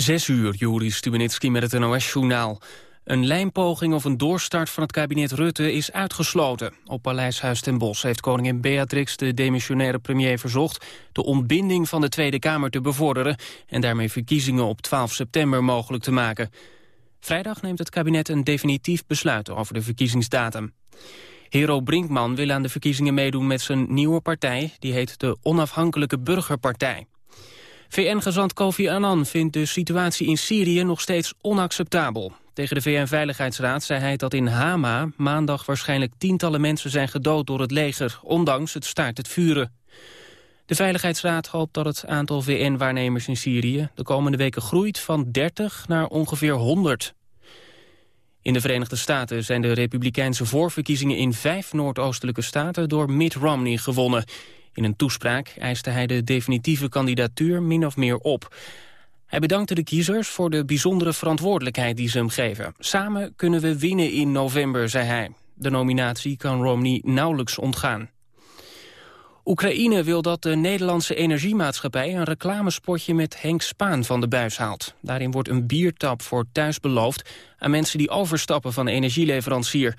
Zes uur, Juri Stubenitski met het NOS-journaal. Een lijnpoging of een doorstart van het kabinet Rutte is uitgesloten. Op Paleishuis ten Bosch heeft koningin Beatrix de demissionaire premier verzocht... de ontbinding van de Tweede Kamer te bevorderen... en daarmee verkiezingen op 12 september mogelijk te maken. Vrijdag neemt het kabinet een definitief besluit over de verkiezingsdatum. Hero Brinkman wil aan de verkiezingen meedoen met zijn nieuwe partij. Die heet de Onafhankelijke Burgerpartij. VN-gezant Kofi Annan vindt de situatie in Syrië nog steeds onacceptabel. Tegen de VN-veiligheidsraad zei hij dat in Hama maandag waarschijnlijk tientallen mensen zijn gedood door het leger, ondanks het staart het vuren. De Veiligheidsraad hoopt dat het aantal VN-waarnemers in Syrië de komende weken groeit van 30 naar ongeveer 100. In de Verenigde Staten zijn de republikeinse voorverkiezingen in vijf noordoostelijke staten door Mitt Romney gewonnen. In een toespraak eiste hij de definitieve kandidatuur min of meer op. Hij bedankte de kiezers voor de bijzondere verantwoordelijkheid die ze hem geven. Samen kunnen we winnen in november, zei hij. De nominatie kan Romney nauwelijks ontgaan. Oekraïne wil dat de Nederlandse energiemaatschappij... een reclamespotje met Henk Spaan van de buis haalt. Daarin wordt een biertap voor thuis beloofd... aan mensen die overstappen van energieleverancier.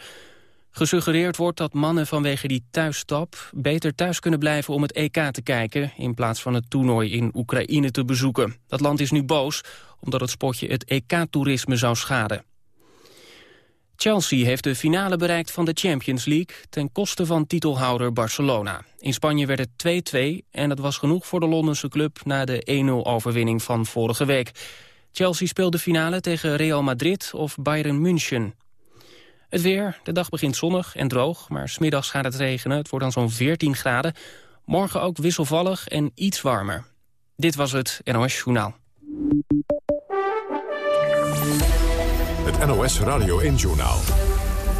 Gesuggereerd wordt dat mannen vanwege die thuisstap... beter thuis kunnen blijven om het EK te kijken... in plaats van het toernooi in Oekraïne te bezoeken. Dat land is nu boos omdat het spotje het EK-toerisme zou schaden. Chelsea heeft de finale bereikt van de Champions League... ten koste van titelhouder Barcelona. In Spanje werd het 2-2 en dat was genoeg voor de Londense club... na de 1-0-overwinning van vorige week. Chelsea speelt de finale tegen Real Madrid of Bayern München. Het weer, de dag begint zonnig en droog, maar smiddags gaat het regenen. Het wordt dan zo'n 14 graden. Morgen ook wisselvallig en iets warmer. Dit was het NOS Journaal. Het NOS Radio 1 Journaal.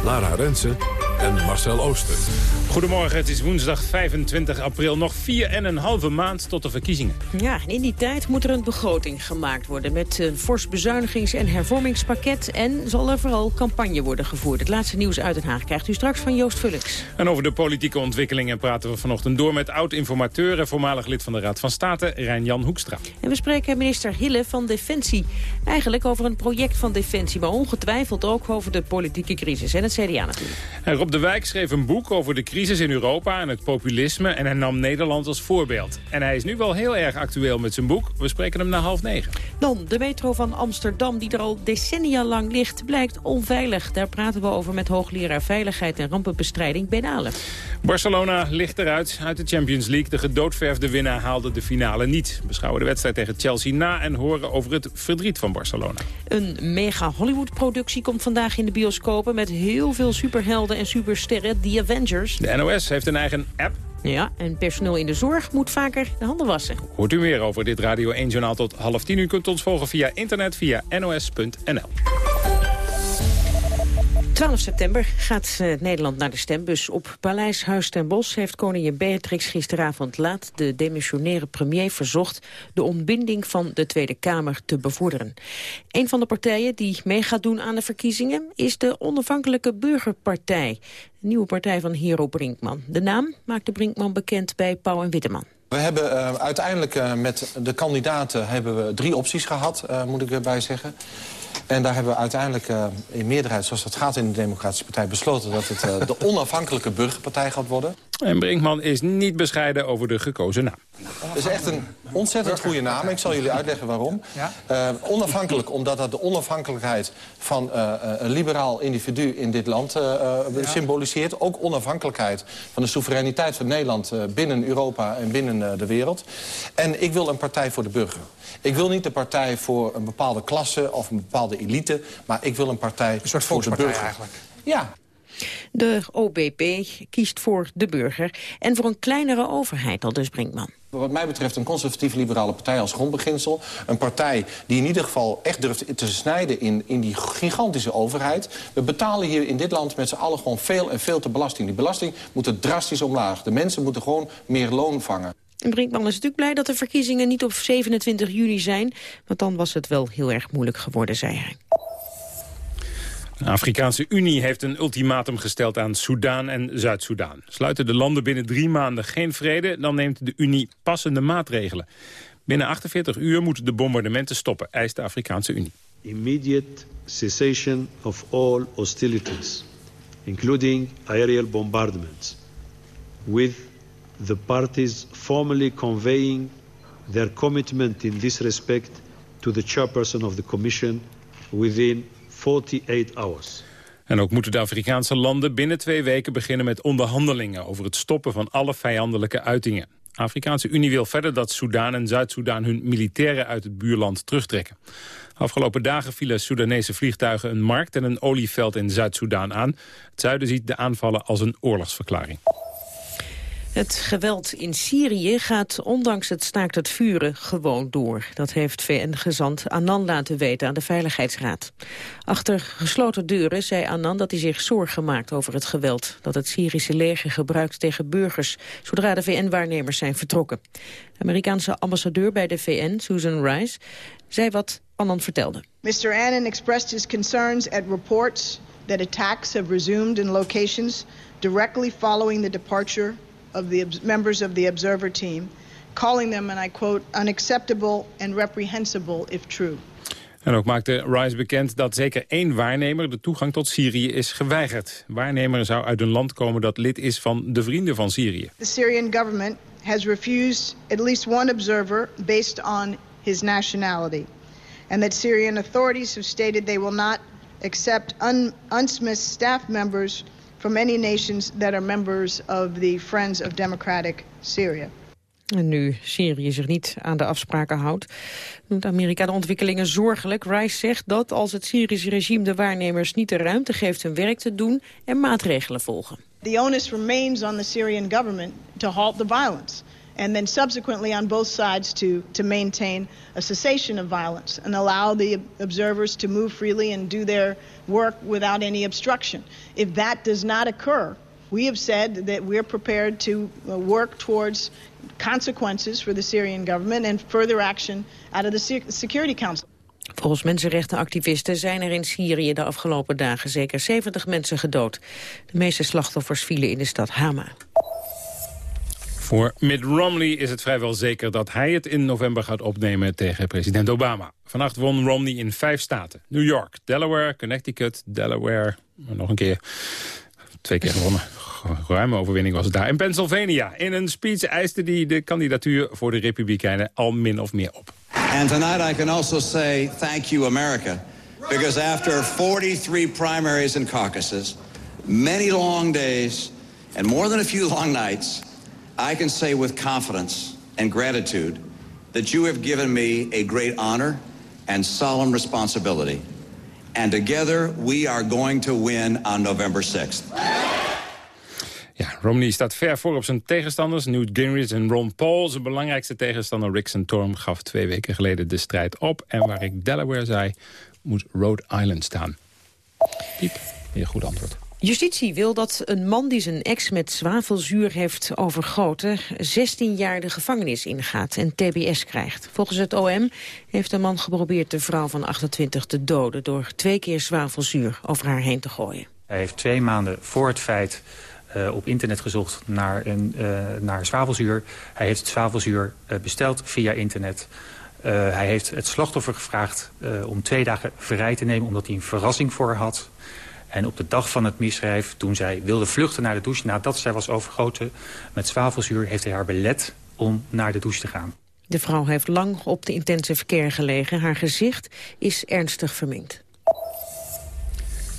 Lara Rensen en Marcel Ooster. Goedemorgen, het is woensdag 25 april. Nog vier en een halve maand tot de verkiezingen. Ja, en in die tijd moet er een begroting gemaakt worden... met een fors bezuinigings- en hervormingspakket... en zal er vooral campagne worden gevoerd. Het laatste nieuws uit Den Haag krijgt u straks van Joost Vullings. En over de politieke ontwikkelingen praten we vanochtend door... met oud-informateur en voormalig lid van de Raad van State, Rijn-Jan Hoekstra. En we spreken minister Hille van Defensie. Eigenlijk over een project van Defensie... maar ongetwijfeld ook over de politieke crisis en het CDA natuurlijk. En Rob de Wijk schreef een boek over de crisis in Europa en het populisme... en hij nam Nederland als voorbeeld. En hij is nu wel heel erg actueel met zijn boek. We spreken hem na half negen. Dan de metro van Amsterdam, die er al decennia lang ligt, blijkt onveilig. Daar praten we over met hoogleraar Veiligheid en Rampenbestrijding Ben Alen. Barcelona ligt eruit uit de Champions League. De gedoodverfde winnaar haalde de finale niet. Beschouwen de wedstrijd tegen Chelsea na en horen over het verdriet van Barcelona. Een mega Hollywood-productie komt vandaag in de bioscopen... met heel veel superhelden en supersterren, The Avengers. De NOS heeft een eigen app. Ja, en personeel in de zorg moet vaker de handen wassen. Hoort u meer over dit Radio 1-journaal tot half tien. U kunt ons volgen via internet via nos.nl. 12 september gaat uh, Nederland naar de stembus. Op Paleis Huis ten Bosch heeft koningin Beatrix gisteravond laat... de demissionaire premier verzocht de ontbinding van de Tweede Kamer te bevorderen. Een van de partijen die mee gaat doen aan de verkiezingen... is de onafhankelijke Burgerpartij, de nieuwe partij van Hero Brinkman. De naam maakte Brinkman bekend bij Pauw en Witteman. We hebben uh, uiteindelijk uh, met de kandidaten hebben we drie opties gehad, moet ik erbij zeggen. En daar hebben we uiteindelijk uh, in meerderheid, zoals dat gaat in de Democratische Partij... besloten dat het uh, de onafhankelijke burgerpartij gaat worden. En Brinkman is niet bescheiden over de gekozen naam. Het is echt een ontzettend goede naam. Ik zal jullie uitleggen waarom. Uh, onafhankelijk, omdat dat de onafhankelijkheid van uh, een liberaal individu in dit land uh, ja. symboliseert. Ook onafhankelijkheid van de soevereiniteit van Nederland binnen Europa en binnen de wereld. En ik wil een partij voor de burger. Ik wil niet een partij voor een bepaalde klasse of een bepaalde elite... maar ik wil een partij een soort voor de burger. eigenlijk. Ja, de OBP kiest voor de burger en voor een kleinere overheid, al dus Brinkman. Wat mij betreft een conservatief-liberale partij als grondbeginsel. Een partij die in ieder geval echt durft te snijden in, in die gigantische overheid. We betalen hier in dit land met z'n allen gewoon veel en veel te belasting. Die belasting moet er drastisch omlaag. De mensen moeten gewoon meer loon vangen. En Brinkman is natuurlijk blij dat de verkiezingen niet op 27 juni zijn. Want dan was het wel heel erg moeilijk geworden, zei hij. De Afrikaanse Unie heeft een ultimatum gesteld aan Soedan en Zuid-Soedan. Sluiten de landen binnen drie maanden geen vrede, dan neemt de Unie passende maatregelen. Binnen 48 uur moeten de bombardementen stoppen, eist de Afrikaanse Unie. Immediate cessation of all hostilities, including aerial bombardments, with the parties formally conveying their commitment in this respect to the chairperson of the Commission within 48 hours. En ook moeten de Afrikaanse landen binnen twee weken beginnen met onderhandelingen over het stoppen van alle vijandelijke uitingen. De Afrikaanse Unie wil verder dat Soedan en Zuid-Soedan hun militairen uit het buurland terugtrekken. Afgelopen dagen vielen Soedanese vliegtuigen een markt en een olieveld in Zuid-Soedan aan. Het zuiden ziet de aanvallen als een oorlogsverklaring. Het geweld in Syrië gaat ondanks het staakt het vuren gewoon door. Dat heeft VN-gezant Annan laten weten aan de Veiligheidsraad. Achter gesloten deuren zei Annan dat hij zich zorgen maakt over het geweld... dat het Syrische leger gebruikt tegen burgers... zodra de VN-waarnemers zijn vertrokken. De Amerikaanse ambassadeur bij de VN, Susan Rice, zei wat Annan vertelde. Mr. Annan expressed his concerns at reports that attacks have resumed in locations directly following the departure of the members of the observer team, calling them, and I quote, unacceptable and reprehensible if true. En ook maakte Rice bekend dat zeker één waarnemer de toegang tot Syrië is geweigerd. Waarnemer zou uit een land komen dat lid is van de Vrienden van Syrië. The Syrian government has refused at least one observer based on his nationality. And that Syrian authorities have stated they will not accept un UNSMIS staff members from many nations that are members of the Friends of Democratic Syria. En nu Syrië zich niet aan de afspraken houdt, noemt Amerika de ontwikkelingen zorgelijk. Rice zegt dat als het Syrische regime de waarnemers niet de ruimte geeft hun werk te doen, en maatregelen volgen. The onus remains on the Syrian government to halt the violence and then subsequently on both sides to, to maintain a cessation of violence and allow the observers to move freely and do their work without any obstruction. If that does not occur, we have said that we're prepared to uh, work towards consequences for the Syrian government and further action out of the Security Council. Volgens mensenrechtenactivisten zijn er in Syrië de afgelopen dagen zeker 70 mensen gedood. De meeste slachtoffers vielen in de stad Hama. Voor Mitt Romney is het vrijwel zeker dat hij het in november gaat opnemen tegen president Obama. Vannacht won Romney in vijf staten. New York, Delaware, Connecticut, Delaware, nog een keer. Twee keer gewonnen. Ruime overwinning was het daar. In Pennsylvania. In een speech eiste hij de kandidatuur voor de Republikeinen al min of meer op. And tonight I can also say thank you America. Because after 43 primaries and caucuses, many long days and more than a few long nights... I can say with confidence and gratitude that you have given me a great honor and solemn responsibility. And together we are going to win on November 6th. Ja, Romney staat ver voor op zijn tegenstanders. Newt Gingrich en Ron Paul. Zijn belangrijkste tegenstander Rick Santorum gaf twee weken geleden de strijd op. En waar ik Delaware zei, moet Rhode Island staan. Piep, weer goed antwoord. Justitie wil dat een man die zijn ex met zwavelzuur heeft overgoten... 16 jaar de gevangenis ingaat en tbs krijgt. Volgens het OM heeft de man geprobeerd de vrouw van 28 te doden... door twee keer zwavelzuur over haar heen te gooien. Hij heeft twee maanden voor het feit uh, op internet gezocht naar, een, uh, naar zwavelzuur. Hij heeft het zwavelzuur uh, besteld via internet... hij heeft het slachtoffer gevraagd om twee dagen vrij te nemen... omdat hij een verrassing voor haar had. En op de dag van het misdrijf, toen zij wilde vluchten naar de douche... nadat zij was overgoten met zwavelzuur... heeft hij haar belet om naar de douche te gaan. De vrouw heeft lang op de intensive care gelegen. Haar gezicht is ernstig verminkt.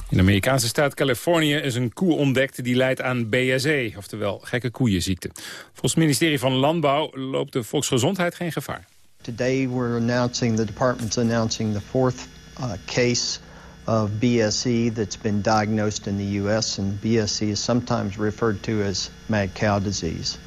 In de Amerikaanse staat Californië is een koe ontdekt die leidt aan BSE, oftewel gekke koeienziekte. Volgens het ministerie van Landbouw loopt de volksgezondheid geen gevaar. Today we're announcing the department's announcing the fourth uh, case of BSE that's been diagnosed in the U.S., and BSE is sometimes referred to as mad cow disease.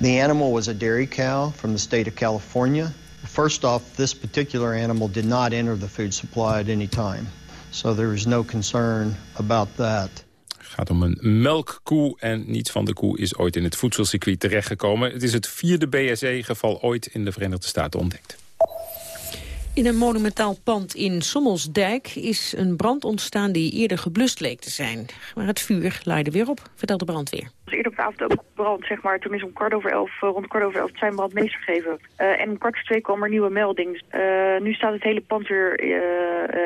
The animal was a dairy cow from the state of California. First off, this particular animal did not enter the food supply at any time, so there is no concern about that. Gaat om een melkkoe en niets van de koe is ooit in het voedselcircuit terechtgekomen. Het is het vierde BSE-geval ooit in de Verenigde Staten ontdekt. In een monumentaal pand in Sommelsdijk is een brand ontstaan die eerder geblust leek te zijn. Maar het vuur leidde weer op, vertelt de brandweer. Eerder op de avond ook brand, zeg maar. Toen is om kwart over elf, rond kwart over elf zijn brand gegeven. en om kwart voor twee kwam er nieuwe melding. nu staat het hele pand weer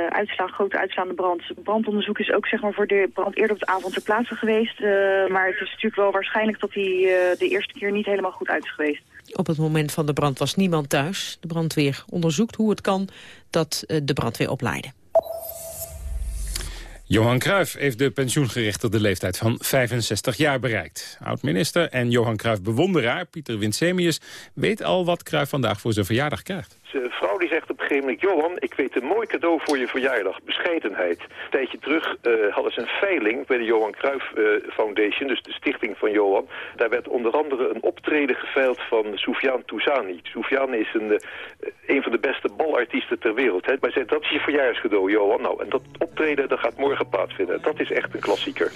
uitslaan, grote uitslaande brand. Brandonderzoek is ook zeg maar, voor de brand eerder op de avond ter plaatse geweest. maar het is natuurlijk wel waarschijnlijk dat die de eerste keer niet helemaal goed uit is geweest. Op het moment van de brand was niemand thuis. De brandweer onderzoekt hoe het kan dat de brandweer oplaaide. Johan Cruijff heeft de pensioengerechtigde leeftijd van 65 jaar bereikt. Oud-minister en Johan Cruijff-bewonderaar Pieter Winsemius weet al wat Cruijff vandaag voor zijn verjaardag krijgt. Zijn vrouw die zegt op een gegeven moment... Johan, ik weet een mooi cadeau voor je verjaardag. Bescheidenheid. Een tijdje terug uh, hadden ze een veiling bij de Johan Cruijff uh, Foundation... dus de stichting van Johan. Daar werd onder andere een optreden geveild van Soufiane Touzani. Soufiane is een, uh, een van de beste balartiesten ter wereld. Hè? Maar dat is je verjaarscadeau, Johan. Nou, en dat optreden dat gaat morgen plaatsvinden. Dat is echt een klassieker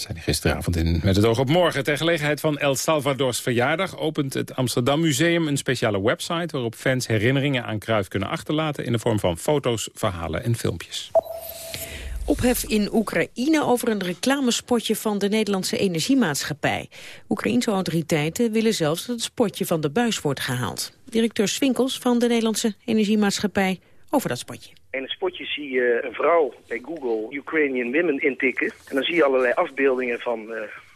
zijn gisteravond in Met het oog op morgen. Ter gelegenheid van El Salvadors verjaardag opent het Amsterdam Museum een speciale website... waarop fans herinneringen aan Kruif kunnen achterlaten... in de vorm van foto's, verhalen en filmpjes. Ophef in Oekraïne over een reclamespotje van de Nederlandse Energiemaatschappij. Oekraïense autoriteiten willen zelfs dat het spotje van de buis wordt gehaald. Directeur Swinkels van de Nederlandse Energiemaatschappij over dat spotje. In het spotje zie je een vrouw bij Google Ukrainian Women intikken. En dan zie je allerlei afbeeldingen van uh,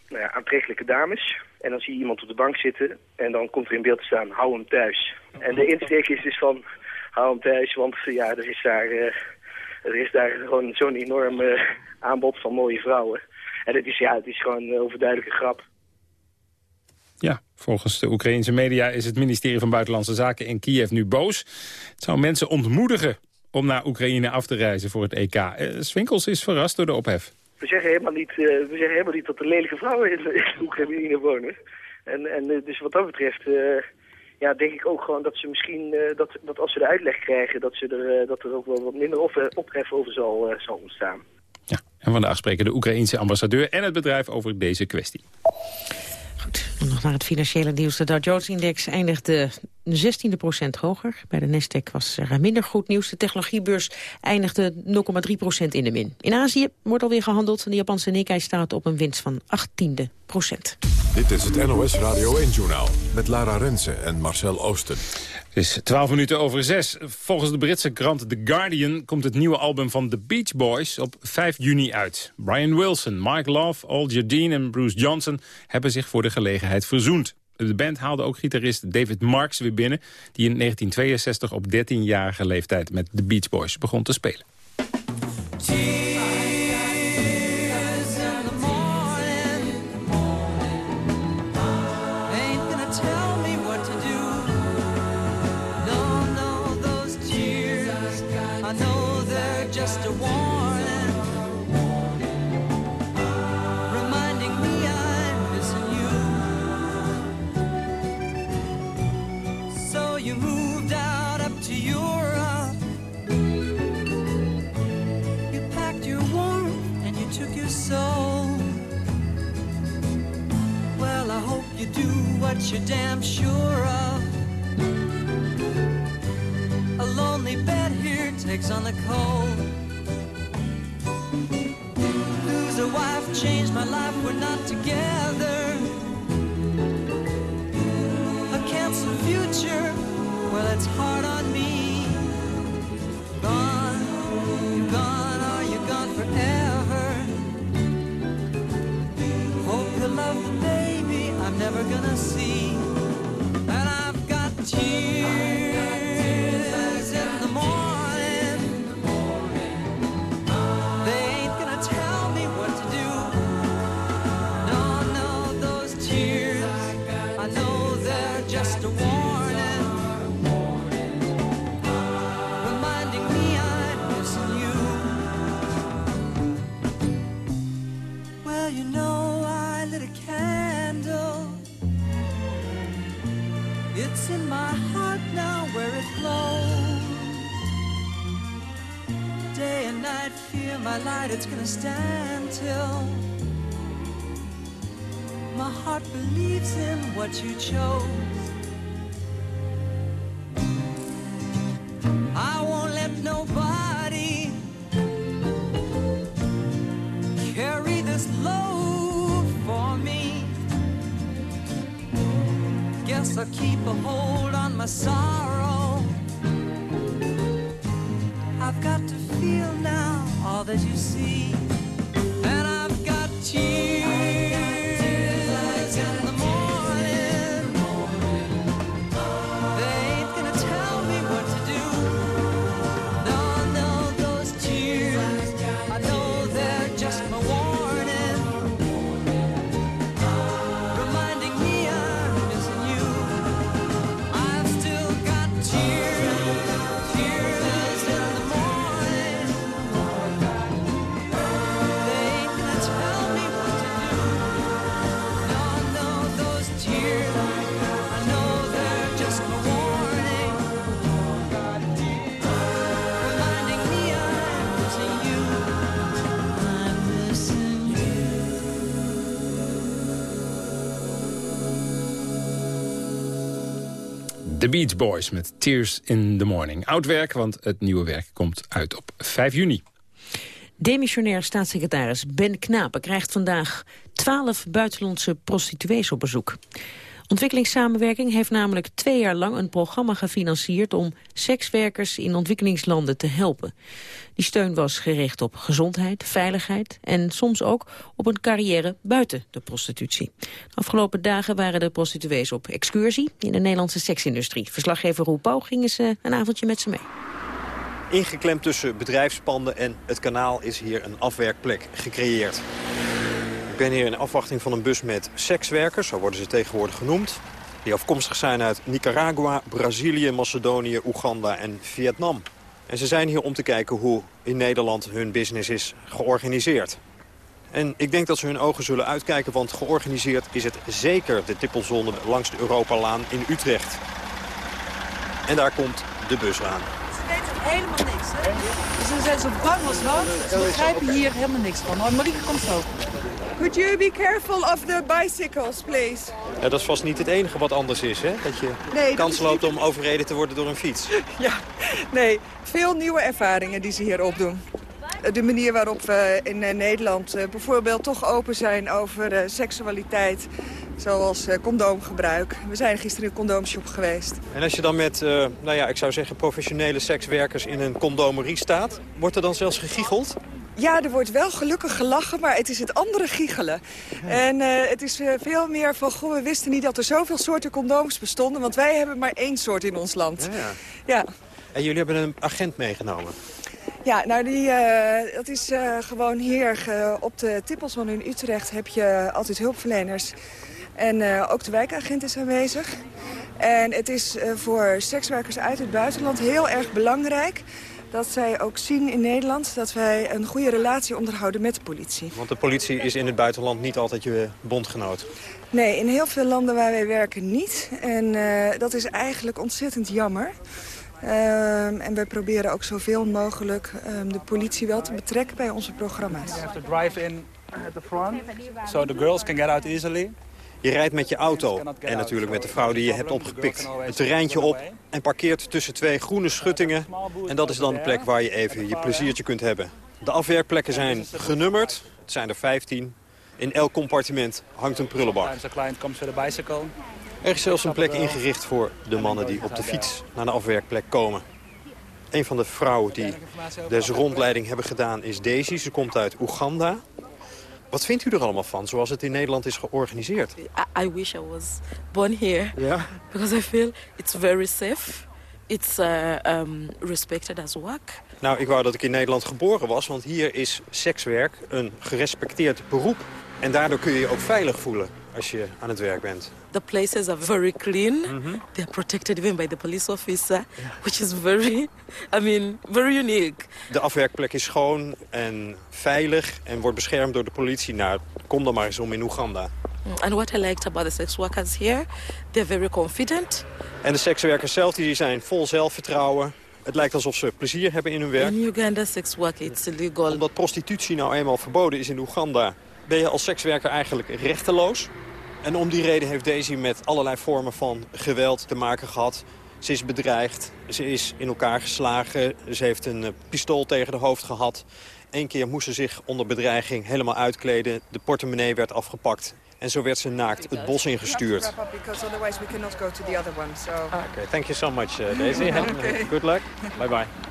nou ja, aantrekkelijke dames. En dan zie je iemand op de bank zitten en dan komt er in beeld te staan, hou hem thuis. En de insteek is dus van, hou hem thuis, want ja, er is daar, uh, er is daar gewoon zo'n enorm aanbod van mooie vrouwen. En het is, ja, het is gewoon een overduidelijke grap. Ja, volgens de Oekraïnse media is het ministerie van Buitenlandse Zaken in Kiev nu boos. Het zou mensen ontmoedigen om naar Oekraïne af te reizen voor het EK. Uh, Swinkels is verrast door de ophef. We zeggen helemaal niet, uh, we zeggen helemaal niet dat er lelijke vrouwen in, in Oekraïne wonen. En, en uh, dus wat dat betreft ja, denk ik ook gewoon dat ze misschien, dat, dat als ze de uitleg krijgen, dat, ze er, dat er ook wel wat minder ophef over zal, zal ontstaan. Ja, en vandaag spreken de Oekraïense ambassadeur en het bedrijf over deze kwestie. Nog naar het financiële nieuws. De Dow Jones-index eindigde 16 procent hoger. Bij de Nasdaq was er minder goed nieuws. De technologiebeurs eindigde 0,3 procent in de min. In Azië wordt alweer gehandeld. De Japanse Nikkei staat op een winst van 18 procent. Dit is het NOS Radio 1-journaal met Lara Rensen en Marcel Oosten. Het is 12 minuten over 6. Volgens de Britse krant The Guardian komt het nieuwe album van The Beach Boys op 5 juni uit. Brian Wilson, Mike Love, Al Jardine en Bruce Johnson hebben zich voor de gelegenheid verzoend. De band haalde ook gitarist David Marks weer binnen... die in 1962 op 13-jarige leeftijd met The Beach Boys begon te spelen. You're damn sure of. A lonely bed here takes on the cold. Stand till my heart believes in what you chose. That you see. Beach Boys met Tears in the Morning. Oud werk, want het nieuwe werk komt uit op 5 juni. Demissionair staatssecretaris Ben Knapen krijgt vandaag twaalf buitenlandse prostituees op bezoek. Ontwikkelingssamenwerking heeft namelijk twee jaar lang een programma gefinancierd om sekswerkers in ontwikkelingslanden te helpen. Die steun was gericht op gezondheid, veiligheid en soms ook op een carrière buiten de prostitutie. Afgelopen dagen waren de prostituees op excursie in de Nederlandse seksindustrie. Verslaggever Roel Pauw ging eens een avondje met ze mee. Ingeklemd tussen bedrijfspanden en het kanaal is hier een afwerkplek gecreëerd. Ben hier in afwachting van een bus met sekswerkers, zo worden ze tegenwoordig genoemd. Die afkomstig zijn uit Nicaragua, Brazilië, Macedonië, Oeganda en Vietnam. En ze zijn hier om te kijken hoe in Nederland hun business is georganiseerd. En ik denk dat ze hun ogen zullen uitkijken, want georganiseerd is het zeker de tippelzone langs de Europalaan in Utrecht. En daar komt de bus aan. Ze weten helemaal niks, hè? Dus ze zijn zo bang als wat. Ze begrijpen hier helemaal niks van. Oh, Marieke komt zo. Could you be careful of the bicycles, please? Ja, dat is vast niet het enige wat anders is, hè? Dat je Nee, kans loopt niet- om overreden te worden door een fiets. Ja, nee, veel nieuwe ervaringen die ze hier opdoen. De manier waarop we in eh, Nederland eh, bijvoorbeeld toch open zijn over eh, seksualiteit. Zoals condoomgebruik. We zijn gisteren in een condoomshop geweest. En als je dan met, nou ja, ik zou zeggen professionele sekswerkers in een condomerie staat... wordt er dan zelfs gegiegeld? Ja, er wordt wel gelukkig gelachen, maar het is het andere giechelen. En eh, het is eh, veel meer van, goh, we wisten niet dat er zoveel soorten condooms bestonden... want wij hebben maar één soort in ons land. Ja. Ja. En jullie hebben een agent meegenomen. Ja, nou die, eh, dat is gewoon hier op de Tippelzone in Utrecht heb je altijd hulpverleners. En ook de wijkagent is aanwezig. En het is voor sekswerkers uit het buitenland heel erg belangrijk... dat zij ook zien in Nederland dat wij een goede relatie onderhouden met de politie. Want de politie is in het buitenland niet altijd je bondgenoot. Nee, in heel veel landen waar wij werken niet. En eh, dat is eigenlijk ontzettend jammer. Ehm, en wij proberen ook zoveel mogelijk ehm, de politie wel te betrekken bij onze programma's. You have to drive in at the front, so the girls can get out easily. Je rijdt met je auto en natuurlijk met de vrouw die je hebt opgepikt. Een terreintje op en parkeert tussen twee groene schuttingen. En dat is dan de plek waar je even je pleziertje kunt hebben. De afwerkplekken zijn genummerd. Het zijn er 15. In elk compartiment hangt een prullenbak. Er is zelfs een plek ingericht voor de mannen die op de fiets naar de afwerkplek komen. Een van de vrouwen die deze rondleiding hebben gedaan is Daisy. Ze komt uit Oeganda. Wat vindt u er allemaal van, zoals het in Nederland is georganiseerd? I, I wish I was born here Ja? because I feel it's very safe. It's uh, um, respected as work. Nou, ik wou dat ik in Nederland geboren was, want hier is sekswerk een gerespecteerd beroep. En daardoor kun je je ook veilig voelen als je aan het werk bent. The places are very clean. They're protected even by the police officer, which is very, I mean, very unique. De afwerkplek is schoon en veilig en wordt beschermd door de politie. Nou, kom dan maar eens om in Oeganda. And what I liked about the sex workers here, they're very confident. En de sekswerkers zelf die zijn vol zelfvertrouwen. Het lijkt alsof ze plezier hebben in hun werk. In Uganda, sex work it's illegal. Omdat prostitutie nou eenmaal verboden is in Oeganda... ben je als sekswerker eigenlijk rechteloos. En om die reden heeft Daisy met allerlei vormen van geweld te maken gehad. Ze is bedreigd, ze is in elkaar geslagen, ze heeft een eh, pistool tegen de hoofd gehad. Eén keer moest ze zich onder bedreiging helemaal uitkleden. De portemonnee werd afgepakt En zo werd ze naakt het bos ingestuurd. So. Oké, thank you so much, uh, Daisy. Oké. Good luck. Bye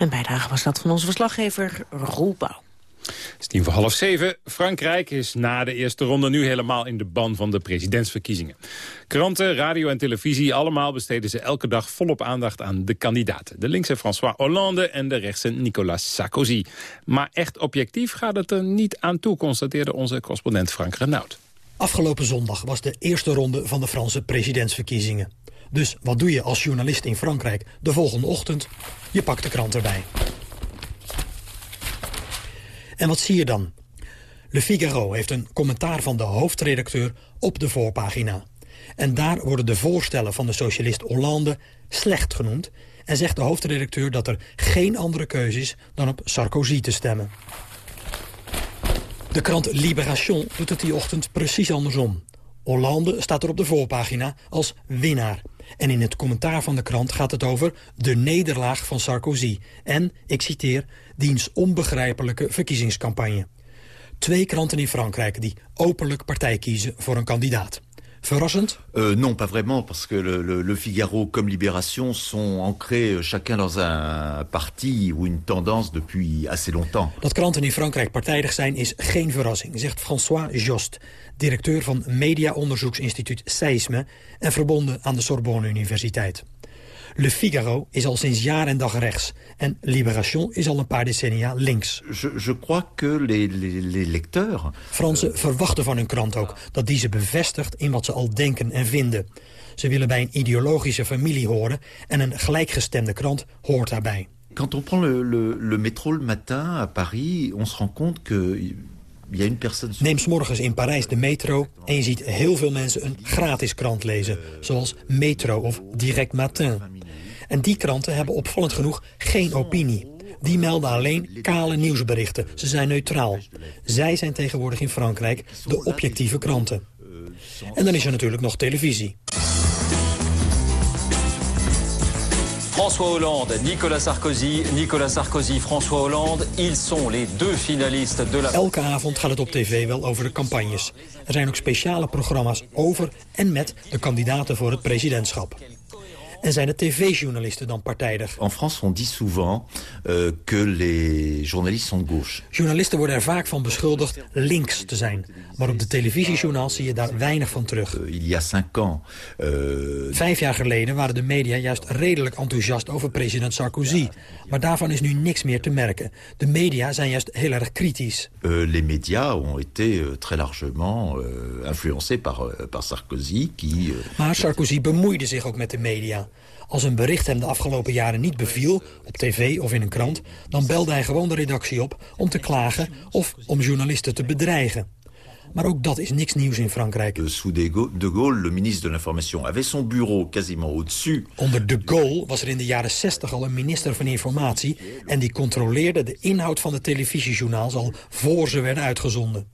Een bijdrage was dat van onze verslaggever Roel Pauw. Het is tien voor half zeven. Frankrijk is na de eerste ronde nu helemaal in de ban van de presidentsverkiezingen. Kranten, radio en televisie, allemaal besteden ze elke dag volop aandacht aan de kandidaten. De linkse François Hollande en de rechtse Nicolas Sarkozy. Maar echt objectief gaat het er niet aan toe, constateerde onze correspondent Frank Renaud. Afgelopen zondag was de eerste ronde van de Franse presidentsverkiezingen. Dus wat doe je als journalist in Frankrijk de volgende ochtend? Je pakt de krant erbij. En wat zie je dan? Le Figaro heeft een commentaar van de hoofdredacteur op de voorpagina. En daar worden de voorstellen van de socialist Hollande slecht genoemd... en zegt de hoofdredacteur dat er geen andere keuze is dan op Sarkozy te stemmen. De krant Libération doet het die ochtend precies andersom. Hollande staat er op de voorpagina als winnaar. En in het commentaar van de krant gaat het over de nederlaag van Sarkozy. En, ik citeer, diens onbegrijpelijke verkiezingscampagne. Twee kranten in Frankrijk die openlijk partij kiezen voor een kandidaat. Verrassend? Euh, non, pas vraiment, parce que le, le, le Figaro comme Libération sont ancrés euh, chacun dans un parti ou une tendance depuis assez longtemps. Dat kranten in Frankrijk partijdig zijn is geen verrassing, zegt François Jost, directeur van mediaonderzoeksinstituut Seisme en verbonden aan de Sorbonne Universiteit. Le Figaro is al sinds jaar en dag rechts en Libération is al een paar decennia links. Je, je crois que les, les, les lecteurs... Fransen verwachten van hun krant ook dat die ze bevestigt in wat ze al denken en vinden. Ze willen bij een ideologische familie horen en een gelijkgestemde krant hoort daarbij. Quand on prend le, le, le métro le matin à Paris, on se rend compte que... il y a une personne... Neem 's morgens in Parijs de metro en je ziet heel veel mensen een gratis krant lezen, zoals Metro of Direct Matin. En die kranten hebben opvallend genoeg geen opinie. Die melden alleen kale nieuwsberichten. Ze zijn neutraal. Zij zijn tegenwoordig in Frankrijk de objectieve kranten. En dan is er natuurlijk nog televisie. François Hollande, Nicolas Sarkozy, Nicolas Sarkozy, François Hollande, ils sont les deux finalistes de la... Elke avond gaat het op tv wel over de campagnes. Er zijn ook speciale programma's over en met de kandidaten voor het presidentschap. En zijn de tv-journalisten dan partijdig? En France, on dit souvent euh, que les journalistes sont de gauche. Journalisten worden er vaak van beschuldigd links te zijn. Maar op de televisiejournaals zie je daar weinig van terug. Euh, il y a cinq ans... euh, Vijf jaar geleden waren de media juist redelijk enthousiast over president Sarkozy. Maar daarvan is nu niks meer te merken. De media zijn juist heel erg kritisch. les médias ont été très largement influencés par, par Sarkozy, qui... Maar Sarkozy bemoeide zich ook met de media. Als een bericht hem de afgelopen jaren niet beviel, op tv of in een krant... dan belde hij gewoon de redactie op om te klagen of om journalisten te bedreigen. Maar ook dat is niks nieuws in Frankrijk. sous de Gaulle, de ministre de l'Information, avait son bureau quasiment au-dessus. Onder de Gaulle was er in de jaren 60 al een minister van Informatie... en die controleerde de inhoud van de televisiejournaals al voor ze werden uitgezonden.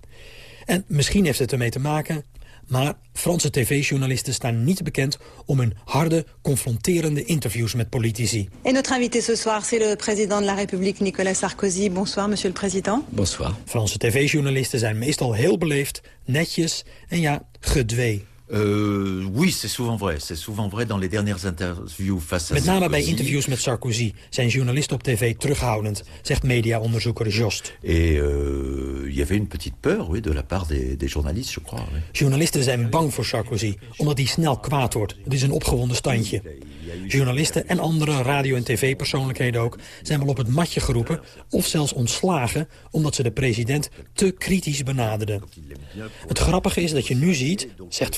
En misschien heeft het ermee te maken... maar Franse tv-journalisten staan niet bekend om hun harde, confronterende interviews met politici. Et notre invité ce soir, c'est le président de la République, Nicolas Sarkozy. Bonsoir, monsieur le président. Bonsoir. Franse tv-journalisten zijn meestal heel beleefd, netjes en ja, gedwee. Euh, oui, c'est souvent vrai. C'est souvent vrai dans les dernières interviews face à Met name bij interviews met Sarkozy zijn journalisten op tv terughoudend, zegt mediaonderzoeker Jost. Et euh, il y avait une petite peur, oui, de la part des, des journalistes, je crois. oui. Journalisten zijn bang voor Sarkozy, omdat hij snel kwaad wordt. Het is een opgewonden standje. Journalisten en andere radio- en tv-persoonlijkheden ook... zijn wel op het matje geroepen of zelfs ontslagen... omdat ze de president te kritisch benaderden. Het grappige is dat je nu ziet, zegt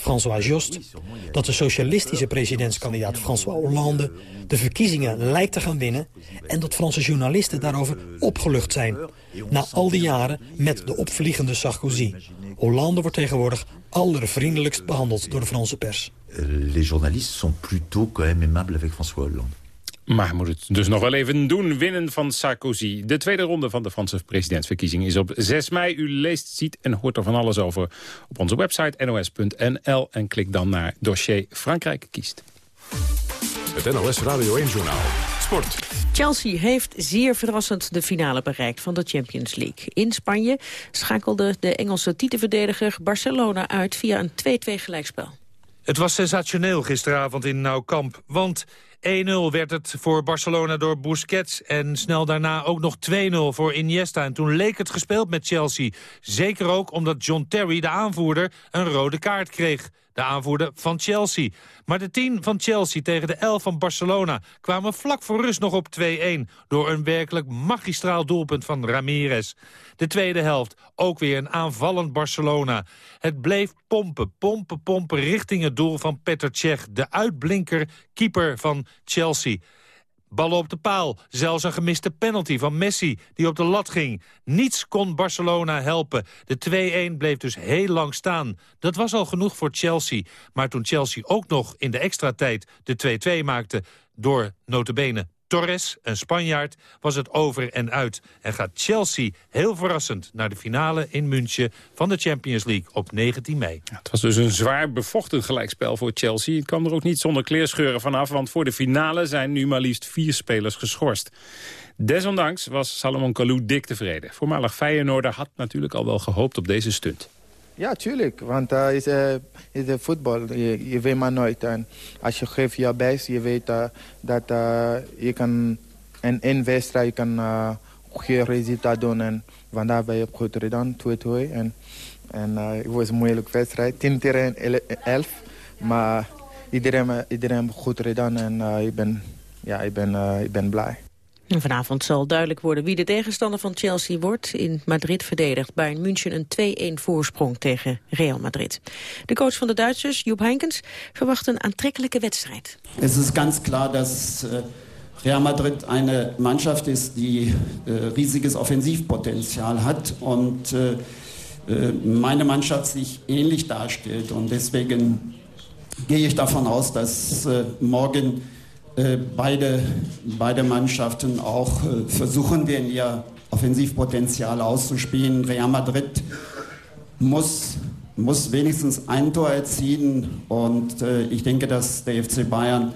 Dat de socialistische presidentskandidaat François Hollande... de verkiezingen lijkt te gaan winnen... en dat Franse journalisten daarover opgelucht zijn. Na al die jaren met de opvliegende Sarkozy. Hollande wordt tegenwoordig allervriendelijkst behandeld door de Franse pers. Les journalistes sont plutôt quand même aimables avec François Hollande. Maar moet het dus nog wel even doen, winnen van Sarkozy. De tweede ronde van de Franse presidentsverkiezing is op 6 mei. U leest, ziet en hoort er van alles over op onze website nos.nl. En klik dan naar dossier Frankrijk kiest. Het NOS Radio 1-journaal. Sport. Chelsea heeft zeer verrassend de finale bereikt van de Champions League. In Spanje schakelde de Engelse titelverdediger Barcelona uit via een 2-2 gelijkspel. Het was sensationeel gisteravond in Nou Kamp, want 1-0 werd het voor Barcelona door Busquets... en snel daarna ook nog 2-0 voor Iniesta. En toen leek het gespeeld met Chelsea. Zeker ook omdat John Terry, de aanvoerder, een rode kaart kreeg. De aanvoerder van Chelsea. Maar de 10 van Chelsea tegen de 11 van Barcelona... kwamen vlak voor rust nog op 2-1... door een werkelijk magistraal doelpunt van Ramirez. De tweede helft, ook weer een aanvallend Barcelona. Het bleef pompen, pompen, pompen richting het doel van Petr Cech... de uitblinker, keeper van Chelsea. Ballen op de paal, zelfs een gemiste penalty van Messi die op de lat ging. Niets kon Barcelona helpen. De 2-1 bleef dus heel lang staan. Dat was al genoeg voor Chelsea. Maar toen Chelsea ook nog in de extra tijd de 2-2 maakte... door notabene Torres, een Spanjaard, was het over en uit. En gaat Chelsea heel verrassend naar de finale in München... van de Champions League op 19 mei. Het was dus een zwaar bevochten gelijkspel voor Chelsea. Het kwam er ook niet zonder kleerscheuren vanaf... want voor de finale zijn nu maar liefst vier spelers geschorst. Desondanks was Salomon Kalou dik tevreden. Voormalig Feyenoorder had natuurlijk al wel gehoopt op deze stunt. Ja, tuurlijk. Want het uh, is, uh, is uh, voetbal. Je, je weet maar nooit. En als je geeft je best, je weet uh, dat uh, je kan in één wedstrijd kan goede resultaat doen. En vandaar ben je goed gedaan, 2-2. En, en het was een moeilijke wedstrijd. 10 tegen 11. Maar iedereen, heeft goed gedaan en ik, ben, ja, ik, ben, ik ben blij. En vanavond zal duidelijk worden wie de tegenstander van Chelsea wordt. In Madrid verdedigt Bayern München een 2-1 voorsprong tegen Real Madrid. De coach van de Duitsers, Joep Heinkens, verwacht een aantrekkelijke wedstrijd. Het is ganz klar dat uh, Real Madrid eine Mannschaft ist, die uh, riesiges Offensivpotenzial hat und uh, meine Mannschaft sich ähnlich darstellt. Und deswegen gehe ich davon aus, dass morgen beide, beide Mannschaften auch versuchen werden, ihr Offensivpotenzial auszuspielen. Real Madrid muss, muss wenigstens ein Tor erzielen und äh, ich denke, dass der FC Bayern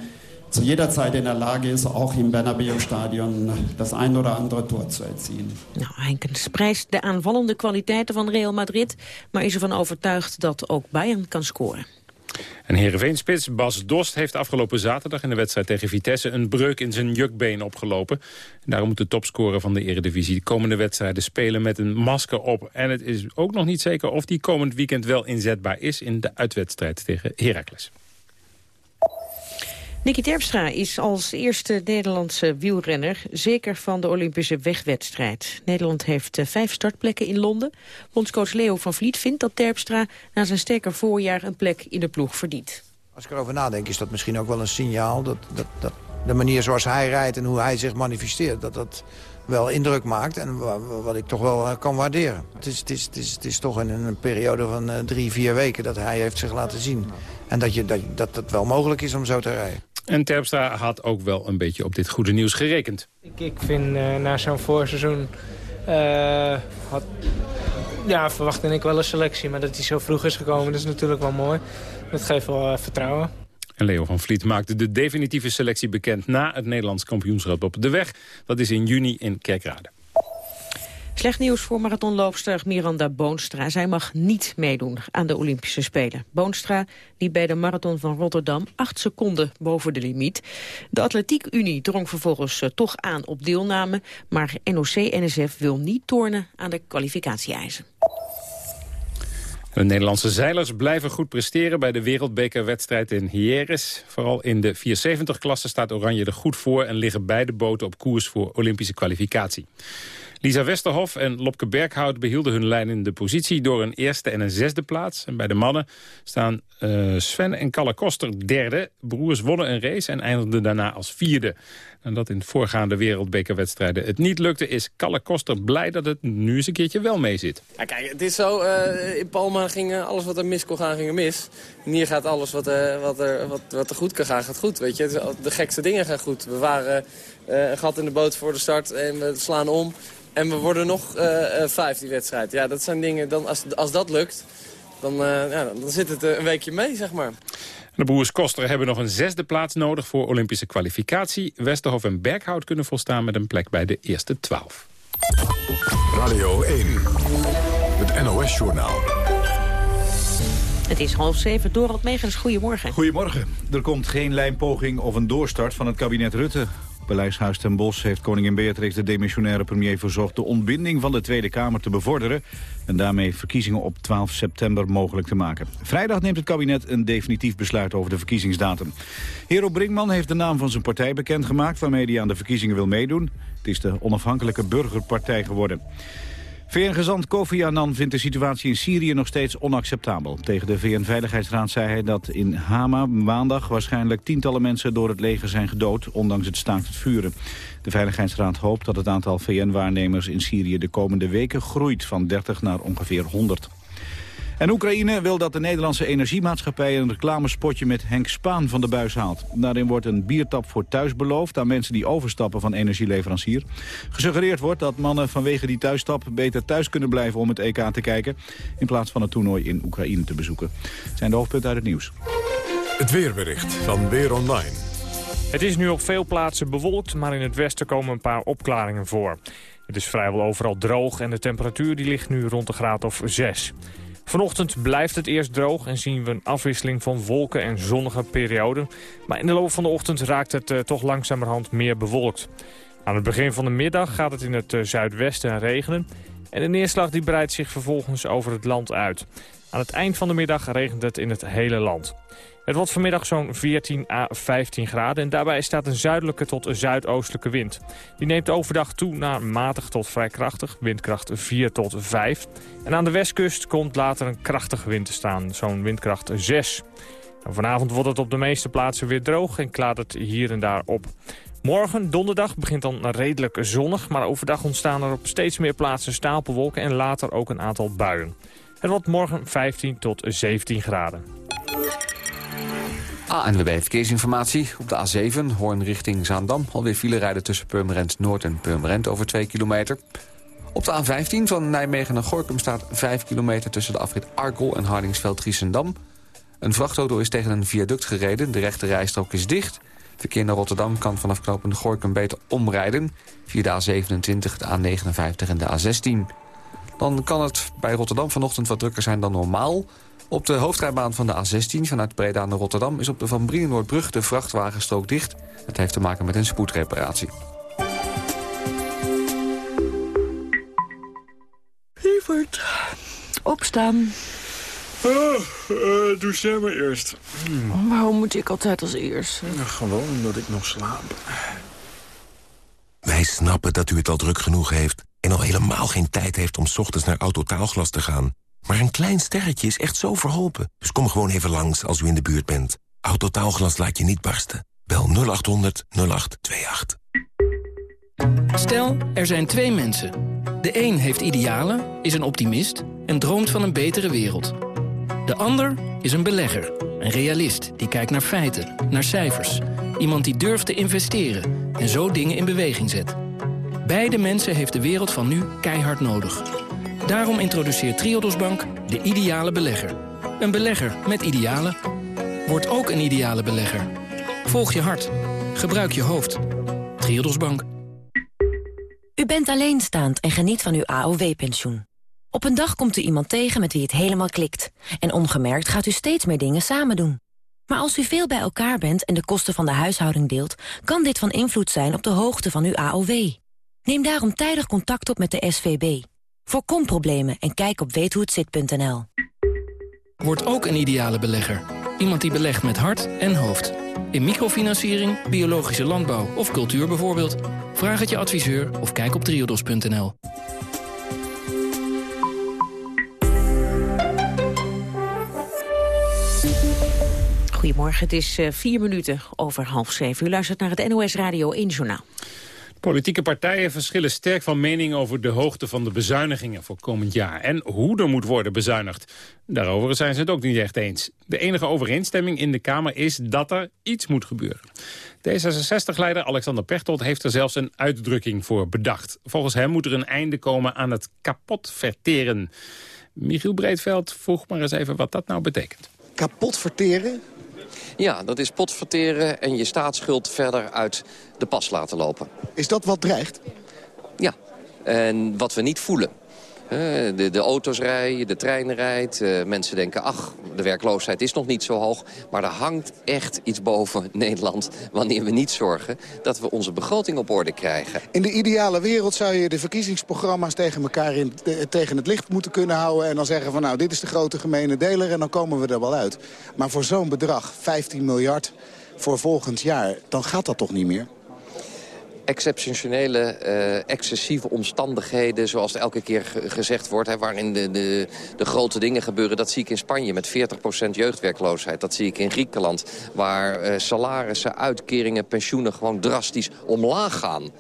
zu jeder Zeit in der Lage ist, auch im Bernabeu-Stadion das ein oder andere Tor zu erzielen. Nou, Heinkens prijst de aanvallende kwaliteiten van Real Madrid... maar is ervan overtuigd dat ook Bayern kan scoren. En Heerenveenspits Bas Dost heeft afgelopen zaterdag in de wedstrijd tegen Vitesse een breuk in zijn jukbeen opgelopen. En daarom moet de topscorer van de Eredivisie de komende wedstrijden spelen met een masker op. En het is ook nog niet zeker of die komend weekend wel inzetbaar is in de uitwedstrijd tegen Heracles. Nicky Terpstra is als eerste Nederlandse wielrenner zeker van de Olympische wegwedstrijd. Nederland heeft vijf startplekken in Londen. Bondscoach Leo van Vliet vindt dat Terpstra na zijn sterker voorjaar een plek in de ploeg verdient. Als ik erover nadenk is dat misschien ook wel een signaal dat, dat, dat de manier zoals hij rijdt en hoe hij zich manifesteert, dat dat wel indruk maakt en wat ik toch wel kan waarderen. Het is, het is, het is, toch in een periode van drie, vier weken dat hij heeft zich laten zien. En dat, je, dat, dat het wel mogelijk is om zo te rijden. En Terpstra had ook wel een beetje op dit goede nieuws gerekend. Ik, ik vind uh, na zo'n voorseizoen... Uh, had, ja, verwachtte ik wel een selectie. Maar dat hij zo vroeg is gekomen, dat is natuurlijk wel mooi. Dat geeft wel uh, vertrouwen. En Leo van Vliet maakte de definitieve selectie bekend... na het Nederlands kampioenschap op de weg. Dat is in juni in Kerkrade. Slecht nieuws voor marathonloopster Miranda Boonstra. Zij mag niet meedoen aan de Olympische Spelen. Boonstra liep bij de marathon van Rotterdam acht seconden boven de limiet. De Atletiek Unie drong vervolgens uh, toch aan op deelname... maar NOC-NSF wil niet tornen aan de kwalificatie-eisen. De Nederlandse zeilers blijven goed presteren bij de wereldbekerwedstrijd in Hieres. Vooral in de 470-klasse staat Oranje er goed voor... en liggen beide boten op koers voor Olympische kwalificatie. Lisa Westerhof en Lopke Berghout behielden hun leidende positie... door een eerste en een zesde plaats. En bij de mannen staan uh, Sven en Kalle Koster derde. Broers wonnen een race en eindigden daarna als vierde. En dat in voorgaande wereldbekerwedstrijden het niet lukte... is Kalle Koster blij dat het nu eens een keertje wel mee zit. Ja, kijk, het is zo, uh, in Palma ging uh, alles wat er mis kon gaan, ging mis. En hier gaat alles wat, uh, wat, er, wat, wat er goed kan gaan, gaat goed. Weet je? De gekste dingen gaan goed. We waren een gat in de boot voor de start en we slaan om... En we worden nog vijf die wedstrijd. Ja, dat zijn dingen, dan, als, als dat lukt, dan, eh, ja, dan zit het eh, een weekje mee, zeg maar. De broers Koster hebben nog een zesde plaats nodig voor Olympische kwalificatie. Westerhof en Berghout kunnen volstaan met een plek bij de eerste twaalf. Radio 1, het NOS-journaal. Het is half zeven. Dorald Megens, goedemorgen. Goedemorgen. Er komt geen lijnpoging of een doorstart van het kabinet Rutte. Op Paleishuis ten Bosch heeft koningin Beatrix de demissionaire premier verzocht... de ontbinding van de Tweede Kamer te bevorderen... en daarmee verkiezingen op 12 september mogelijk te maken. Vrijdag neemt het kabinet een definitief besluit over de verkiezingsdatum. Hero Brinkman heeft de naam van zijn partij bekendgemaakt... waarmee hij aan de verkiezingen wil meedoen. Het is de onafhankelijke burgerpartij geworden. VN-gezant Kofi Annan vindt de situatie in Syrië nog steeds onacceptabel. Tegen de VN-veiligheidsraad zei hij dat in Hama maandag waarschijnlijk tientallen mensen door het leger zijn gedood, ondanks het staakt het vuren. De Veiligheidsraad hoopt dat het aantal VN-waarnemers in Syrië de komende weken groeit van 30 naar ongeveer 100. En Oekraïne wil dat de Nederlandse energiemaatschappij een reclamespotje met Henk Spaan van de buis haalt. Daarin wordt een biertap voor thuis beloofd aan mensen die overstappen van energieleverancier. Gesuggereerd wordt dat mannen vanwege die thuisstap beter thuis kunnen blijven om het EK te kijken... in plaats van het toernooi in Oekraïne te bezoeken. Het zijn de hoofdpunten uit het nieuws. Het weerbericht van Weer Online. Het is nu op veel plaatsen bewolkt, maar in het westen komen een paar opklaringen voor. Het is vrijwel overal droog en de temperatuur die ligt nu rond de graad of 6. Vanochtend blijft het eerst droog en zien we een afwisseling van wolken en zonnige perioden. Maar in de loop van de ochtend raakt het uh, toch langzamerhand meer bewolkt. Aan het begin van de middag gaat het in het uh, zuidwesten regenen. En de neerslag die breidt zich vervolgens over het land uit. Aan het eind van de middag regent het in het hele land. Het wordt vanmiddag zo'n 14 à 15 graden en daarbij staat een zuidelijke tot zuidoostelijke wind. Die neemt overdag toe naar matig tot vrij krachtig, windkracht 4 tot 5. En aan de westkust komt later een krachtige wind te staan, zo'n windkracht 6. En vanavond wordt het op de meeste plaatsen weer droog en klaart het hier en daar op. Morgen, donderdag, begint dan redelijk zonnig, maar overdag ontstaan er op steeds meer plaatsen stapelwolken en later ook een aantal buien. Het wordt morgen 15 tot 17 graden. ANWB Verkeersinformatie. Op de A7, Hoorn richting Zaandam. Alweer file rijden tussen Purmerend Noord en Purmerend over 2 kilometer. Op de A15 van Nijmegen naar Gorkum staat 5 kilometer... tussen de afrit Arkel en Hardingsveld-Giessendam. Een vrachtauto is tegen een viaduct gereden. De rechte rijstrook is dicht. Verkeer naar Rotterdam kan vanaf knopende Gorkum beter omrijden... via de A27, de A59 en de A16. Dan kan het bij Rotterdam vanochtend wat drukker zijn dan normaal... Op de hoofdrijbaan van de A16 vanuit Breda naar Rotterdam... is op de Van Brienenoordbrug de vrachtwagenstrook dicht. Het heeft te maken met een spoedreparatie. Lieverd, opstaan. Oh, uh, doe jij maar eerst. Hmm. Waarom moet ik altijd als eerste? Nou, gewoon omdat ik nog slaap. Wij snappen dat u het al druk genoeg heeft... en al helemaal geen tijd heeft om 's ochtends naar Autotaalglas te gaan... Maar een klein sterretje is echt zo verholpen. Dus kom gewoon even langs als u in de buurt bent. Autotaalglas laat je niet barsten. Bel 0800 0828. Stel, er zijn twee mensen. De een heeft idealen, is een optimist en droomt van een betere wereld. De ander is een belegger, een realist die kijkt naar feiten, naar cijfers. Iemand die durft te investeren en zo dingen in beweging zet. Beide mensen heeft de wereld van nu keihard nodig. Daarom introduceert Triodos Bank de ideale belegger. Een belegger met idealen. Word ook een ideale belegger. Volg je hart. Gebruik je hoofd. Triodos Bank. U bent alleenstaand en geniet van uw AOW-pensioen. Op een dag komt u iemand tegen met wie het helemaal klikt. En ongemerkt gaat u steeds meer dingen samen doen. Maar als u veel bij elkaar bent en de kosten van de huishouding deelt... kan dit van invloed zijn op de hoogte van uw AOW. Neem daarom tijdig contact op met de SVB. Voorkom problemen en kijk op weethohetzit.nl. Word ook een ideale belegger. Iemand die belegt met hart en hoofd. In microfinanciering, biologische landbouw of cultuur bijvoorbeeld. Vraag het je adviseur of kijk op triodos.nl. Goedemorgen, het is uh, vier minuten over half zeven. U luistert naar het NOS Radio 1 Journaal. Politieke partijen verschillen sterk van mening over de hoogte van de bezuinigingen voor komend jaar. En hoe er moet worden bezuinigd. Daarover zijn ze het ook niet echt eens. De enige overeenstemming in de Kamer is dat er iets moet gebeuren. D66-leider Alexander Pechtold heeft er zelfs een uitdrukking voor bedacht. Volgens hem moet er een einde komen aan het kapot verteren. Michiel Breedveld vroeg maar eens even wat dat nou betekent. Kapot verteren? Ja, dat is pot verteren en je staatsschuld verder uit de pas laten lopen. Is dat wat dreigt? Ja, en wat we niet voelen. De, de, auto's rijden, de trein rijdt. Uh, mensen denken, ach, de werkloosheid is nog niet zo hoog. Maar er hangt echt iets boven Nederland wanneer we niet zorgen... dat we onze begroting op orde krijgen. In de ideale wereld zou je de verkiezingsprogramma's tegen elkaar in, tegen het licht moeten kunnen houden... en dan zeggen van, nou, dit is de grote gemene deler en dan komen we er wel uit. Maar voor zo'n bedrag, 15 miljard voor volgend jaar, dan gaat dat toch niet meer? Exceptionele, uh, excessieve omstandigheden... zoals elke keer gezegd wordt, hè, waarin de, de, de, grote dingen gebeuren... dat zie ik in Spanje met 40% jeugdwerkloosheid. Dat zie ik in Griekenland, waar uh, salarissen, uitkeringen, pensioenen... gewoon drastisch omlaag gaan.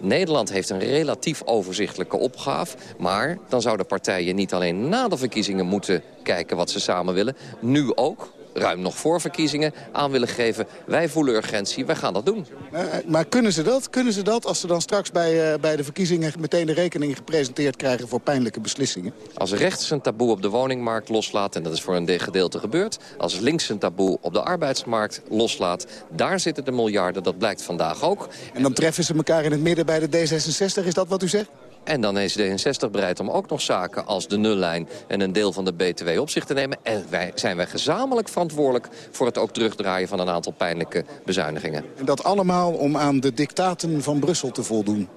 Nederland heeft een relatief overzichtelijke opgave. Maar dan zouden partijen niet alleen na de verkiezingen moeten kijken wat ze samen willen. Nu ook, ruim nog voor verkiezingen aan willen geven. Wij voelen urgentie, wij gaan dat doen. Eh, maar kunnen ze dat? Kunnen ze dat als ze dan straks bij, uh, bij de verkiezingen meteen de rekening gepresenteerd krijgen voor pijnlijke beslissingen? Als rechts een taboe op de woningmarkt loslaat, en dat is voor een gedeelte gebeurd. Als links een taboe op de arbeidsmarkt loslaat, daar zitten de miljarden. Dat blijkt vandaag ook. En dan treffen ze elkaar in het midden bij de D66, is dat wat u zegt? En dan is D66 bereid om ook nog zaken als de nullijn en een deel van de BTW op zich te nemen. En wij, zijn wij gezamenlijk verantwoordelijk voor het ook terugdraaien van een aantal pijnlijke bezuinigingen. En dat allemaal om aan de dictaten van Brussel te voldoen?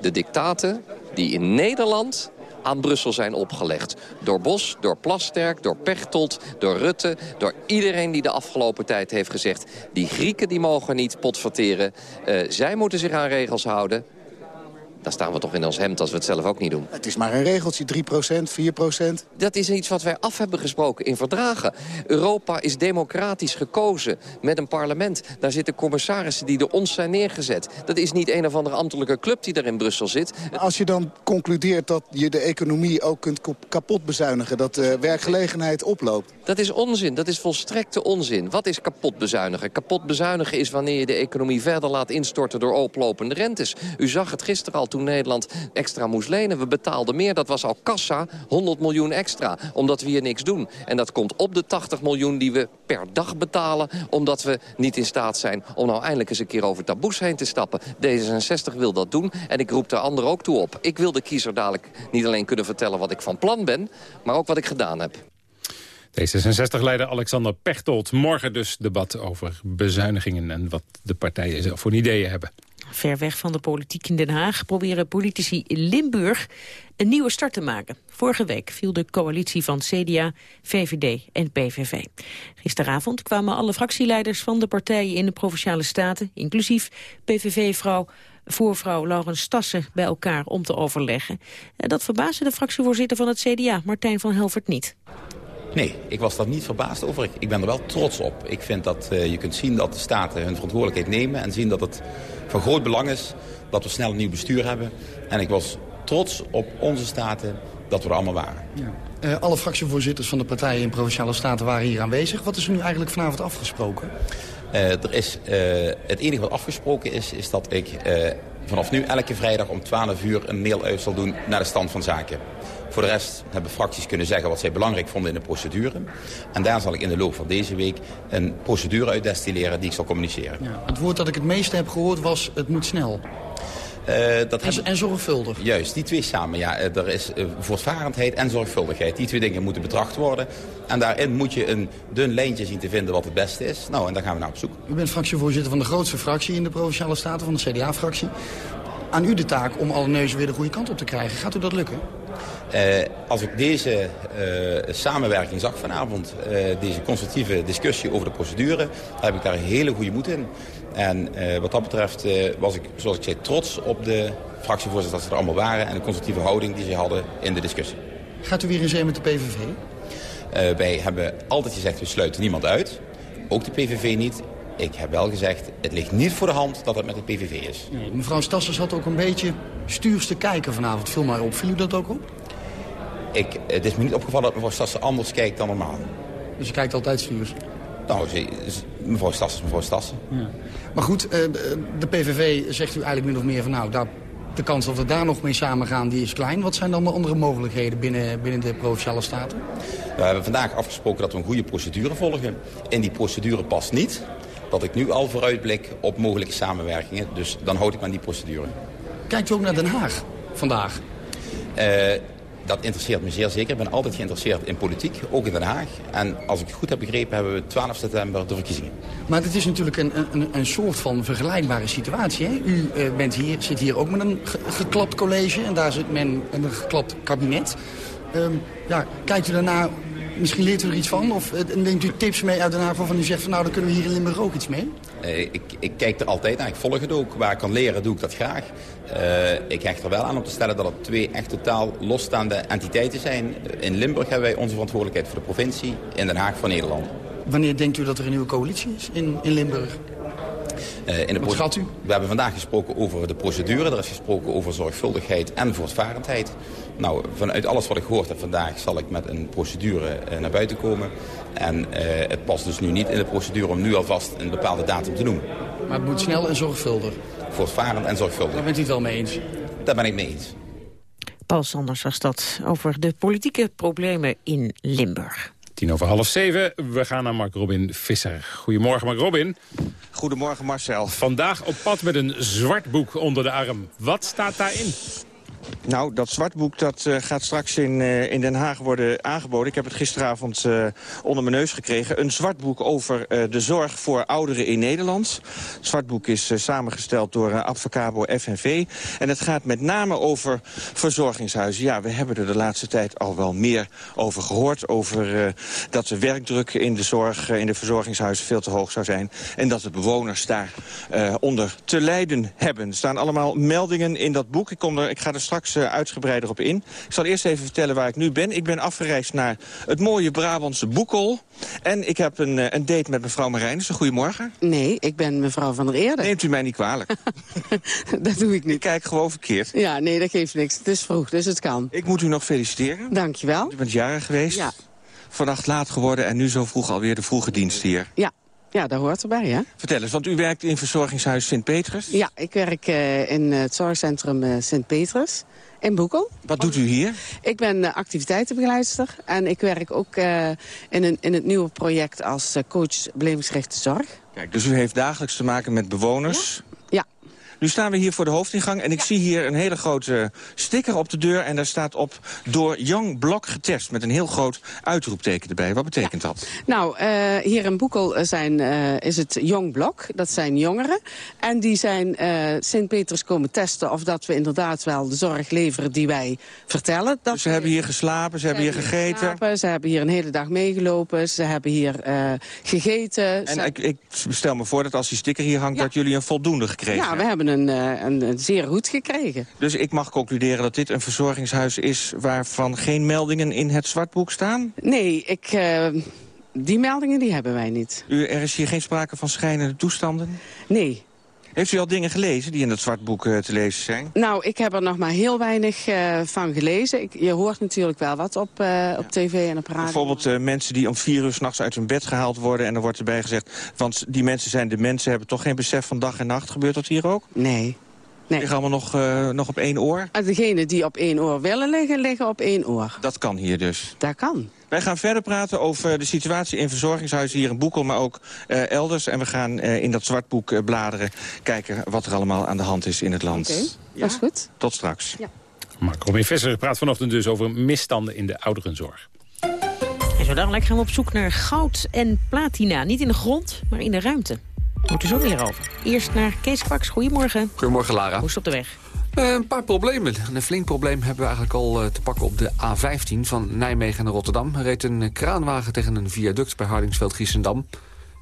De dictaten die in Nederland aan Brussel zijn opgelegd. Door Bos, door Plasterk, door Pechtold, door Rutte... door iedereen die de afgelopen tijd heeft gezegd... die Grieken die mogen niet potverteren. Uh, zij moeten zich aan regels houden dan staan we toch in ons hemd als we het zelf ook niet doen. Het is maar een regeltje, 3% 4% Dat is iets wat wij af hebben gesproken in verdragen. Europa is democratisch gekozen met een parlement. Daar zitten commissarissen die door ons zijn neergezet. Dat is niet een of andere ambtelijke club die daar in Brussel zit. Als je dan concludeert dat je de economie ook kunt kapot bezuinigen... dat de werkgelegenheid oploopt. Dat is onzin, dat is volstrekte onzin. Wat is kapot bezuinigen? Kapot bezuinigen is wanneer je de economie verder laat instorten... door oplopende rentes. U zag het gisteren al toen Nederland extra moest lenen. We betaalden meer, dat was al kassa, 100 miljoen extra. Omdat we hier niks doen. En dat komt op de 80 miljoen die we per dag betalen... omdat we niet in staat zijn om nou eindelijk eens een keer over taboes heen te stappen. D66 wil dat doen en ik roep de anderen ook toe op. Ik wil de kiezer dadelijk niet alleen kunnen vertellen wat ik van plan ben... maar ook wat ik gedaan heb. D66-leider Alexander Pechtold. Morgen dus debat over bezuinigingen en wat de partijen zelf voor ideeën hebben. Ver weg van de politiek in Den Haag proberen politici in Limburg een nieuwe start te maken. Vorige week viel de coalitie van CDA, VVD en PVV. Gisteravond kwamen alle fractieleiders van de partijen in de Provinciale Staten, inclusief PVV-vrouw voorvrouw Laurens Stassen bij elkaar om te overleggen. Dat verbaasde de fractievoorzitter van het CDA, Martijn van Helvert, niet. Nee, ik was daar niet verbaasd over. Ik, ben er wel trots op. Ik vind dat uh, je kunt zien dat de staten hun verantwoordelijkheid nemen... en zien dat het van groot belang is dat we snel een nieuw bestuur hebben. En ik was trots op onze staten dat we er allemaal waren. Ja. Uh, alle fractievoorzitters van de partijen in Provinciale Staten waren hier aanwezig. Wat is er nu eigenlijk vanavond afgesproken? Uh, er is, het enige wat afgesproken is, is dat ik vanaf nu elke vrijdag om 12 uur een mail uit zal doen naar de stand van zaken. Voor de rest hebben fracties kunnen zeggen wat zij belangrijk vonden in de procedure. En daar zal ik in de loop van deze week een procedure uitdestilleren die ik zal communiceren. Ja, het woord dat ik het meeste heb gehoord was het moet snel. Uh, dat en, en, zorgvuldig. Juist, die twee samen. Ja, eh, er is uh, voortvarendheid en zorgvuldigheid. Die twee dingen moeten betracht worden. En daarin moet je een dun lijntje zien te vinden wat het beste is. Nou, en daar gaan we naar op zoek. U bent fractievoorzitter van de grootste fractie in de Provinciale Staten, van de CDA-fractie. Aan u de taak om alle neuzen weer de goede kant op te krijgen. Gaat u dat lukken? Uh, als ik deze uh, samenwerking zag vanavond, uh, deze constructieve discussie over de procedure, heb ik daar hele goede moed in. En wat dat betreft was ik, zoals ik zei, trots op de fractievoorzitters dat ze er allemaal waren en de constructieve houding die ze hadden in de discussie. Gaat u weer in zee met de PVV? wij hebben altijd gezegd, we sluiten niemand uit. Ook de PVV niet. Ik heb wel gezegd, het ligt niet voor de hand dat het met de PVV is. Nee, mevrouw Stassers had ook een beetje stuurs te kijken vanavond. Viel mij op. Viel u dat ook op? Ik, het is me niet opgevallen dat mevrouw Stassen anders kijkt dan normaal. Dus je kijkt altijd stuurs? Nou, ze, mevrouw Stassen is mevrouw Stassen. Ja. Maar goed, eh, de PVV zegt u eigenlijk min of meer van... nou, daar de kans dat we daar nog mee samengaan die is klein. Wat zijn dan de andere mogelijkheden binnen, binnen de Provinciale Staten? We hebben vandaag afgesproken dat we een goede procedure volgen. In die procedure past niet dat ik nu al vooruitblik op mogelijke samenwerkingen. Dus dan houd ik me aan die procedure. Kijkt u ook naar Den Haag vandaag? Uh, dat interesseert me zeer zeker. Ik ben altijd geïnteresseerd in politiek, ook in Den Haag. En als ik het goed heb begrepen, hebben we 12 september de verkiezingen. Maar het is natuurlijk een, een, een soort van vergelijkbare situatie. Hè? U uh, bent hier, zit hier ook met een geklapt college en daar zit men met een geklapt kabinet. Um, ja, kijkt u daarna misschien leert u er iets van? Of uh, neemt u tips mee uit Den Haag waarvan u zegt... van nou, dan kunnen we hier in Limburg ook iets mee? Uh, ik, ik, kijk er altijd naar. Ik volg het ook. Waar ik kan leren, doe ik dat graag. Uh, ik hecht er wel aan om te stellen dat het twee echt totaal losstaande entiteiten zijn. In Limburg hebben wij onze verantwoordelijkheid voor de provincie. In Den Haag voor Nederland. Wanneer denkt u dat er een nieuwe coalitie is in, in Limburg? Uh, in de Wat schat u? We hebben vandaag gesproken over de procedure. Er is gesproken over zorgvuldigheid en voortvarendheid. Nou, vanuit alles wat ik gehoord heb vandaag zal ik met een procedure uh, naar buiten komen. En uh, het past dus nu niet in de procedure om nu alvast een bepaalde datum te noemen. Maar het moet snel en zorgvuldig. Voortvarend en zorgvuldig. Daar bent u het wel mee eens? Daar ben ik mee eens. Paul Sanders was dat over de politieke problemen in Limburg. Tien over half zeven. We gaan naar Mark Robin Visser. Goedemorgen, Mark Robin. Goedemorgen, Marcel. Vandaag op pad met een zwart boek onder de arm. Wat staat daarin? Nou, dat zwartboek dat, uh, gaat straks in, uh, in Den Haag worden aangeboden. Ik heb het gisteravond uh, onder mijn neus gekregen. Een zwartboek over de zorg voor ouderen in Nederland. Het zwartboek is samengesteld door Advocabo FNV. En het gaat met name over verzorgingshuizen. Ja, we hebben er de laatste tijd al wel meer over gehoord. Over dat de werkdruk in de zorg, in de verzorgingshuizen veel te hoog zou zijn. En dat de bewoners daar onder te lijden hebben. Er staan allemaal meldingen in dat boek. Ik, kom er, ik ga er straks uh, uitgebreider op in. Ik zal eerst even vertellen waar ik nu ben. Ik ben afgereisd naar het mooie Brabantse Boekel. En ik heb een, uh, een date met mevrouw Marijnissen. Goedemorgen. Nee, ik ben mevrouw van der Eerde. Neemt u mij niet kwalijk. dat doe ik niet. Ik kijk gewoon verkeerd. Ja, nee, dat geeft niks. Het is vroeg, dus het kan. Ik moet u nog feliciteren. Dank je wel. U bent jarig geweest. Ja. Vannacht laat geworden en nu zo vroeg alweer de vroege dienst hier. Ja, ja, dat hoort erbij, hè? Vertel eens, want u werkt in verzorgingshuis Sint-Petrus? Ja, ik werk uh, in het zorgcentrum uh, Sint-Petrus in Boekel. Wat doet u hier? Ik ben uh, activiteitenbegeleidster en ik werk ook in, een, in het nieuwe project als coach belevingsgerichte zorg. Kijk, dus u heeft dagelijks te maken met bewoners? Ja. Ja. Nu staan we hier voor de hoofdingang en ik ja. zie hier een hele grote sticker op de deur. En daar staat op door Young Blok getest met een heel groot uitroepteken erbij. Wat betekent ja. dat? Nou, uh, hier in Boekel zijn, uh, is het Young Blok. Dat zijn jongeren. En die zijn uh, Sint-Peters komen testen of dat we inderdaad wel de zorg leveren die wij vertellen. Dat dus ze hebben hier geslapen, ze, hebben hier gegeten? Geslapen, ze hebben hier een hele dag meegelopen, ze hebben hier gegeten. En ik, ik, stel me voor dat als die sticker hier hangt ja. dat jullie een voldoende gekregen ja, hebben. we hebben een, een, een, zeer goed gekregen. Dus ik mag concluderen dat dit een verzorgingshuis is... waarvan geen meldingen in het zwartboek staan? Nee, ik, uh, die meldingen die hebben wij niet. U, er is hier geen sprake van schijnende toestanden? Nee. Heeft u al dingen gelezen die in dat zwartboek uh, te lezen zijn? Nou, ik heb er nog maar heel weinig uh, van gelezen. Ik, je hoort natuurlijk wel wat op, uh, op tv en op radio. Bijvoorbeeld mensen die om vier uur s'nachts uit hun bed gehaald worden... en er wordt erbij gezegd, want die mensen zijn de mensen... hebben toch geen besef van dag en nacht. Gebeurt dat hier ook? Nee. Nee. Liggen allemaal nog, uh, nog op één oor? En degenen die op één oor willen liggen, liggen op één oor. Dat kan hier dus? Dat kan. Wij gaan verder praten over de situatie in verzorgingshuizen hier in Boekel... maar ook uh, elders. En we gaan uh, in dat zwartboek uh, bladeren... kijken wat er allemaal aan de hand is in het land. Oké, okay. ja? dat is goed. Tot straks. Ja. Mark Robin Visser praat vanochtend dus over misstanden in de ouderenzorg. En zo dadelijk gaan we op zoek naar goud en platina. Niet in de grond, maar in de ruimte. Moet er zo weer over. Eerst naar Kees Kwaks. Goedemorgen. Goedemorgen, Lara. Hoe is het op de weg? Uh, een paar problemen. Een flink probleem hebben we eigenlijk al uh, te pakken op de A15 van Nijmegen naar Rotterdam. Er reed een kraanwagen tegen een viaduct bij Hardingsveld-Giessendam.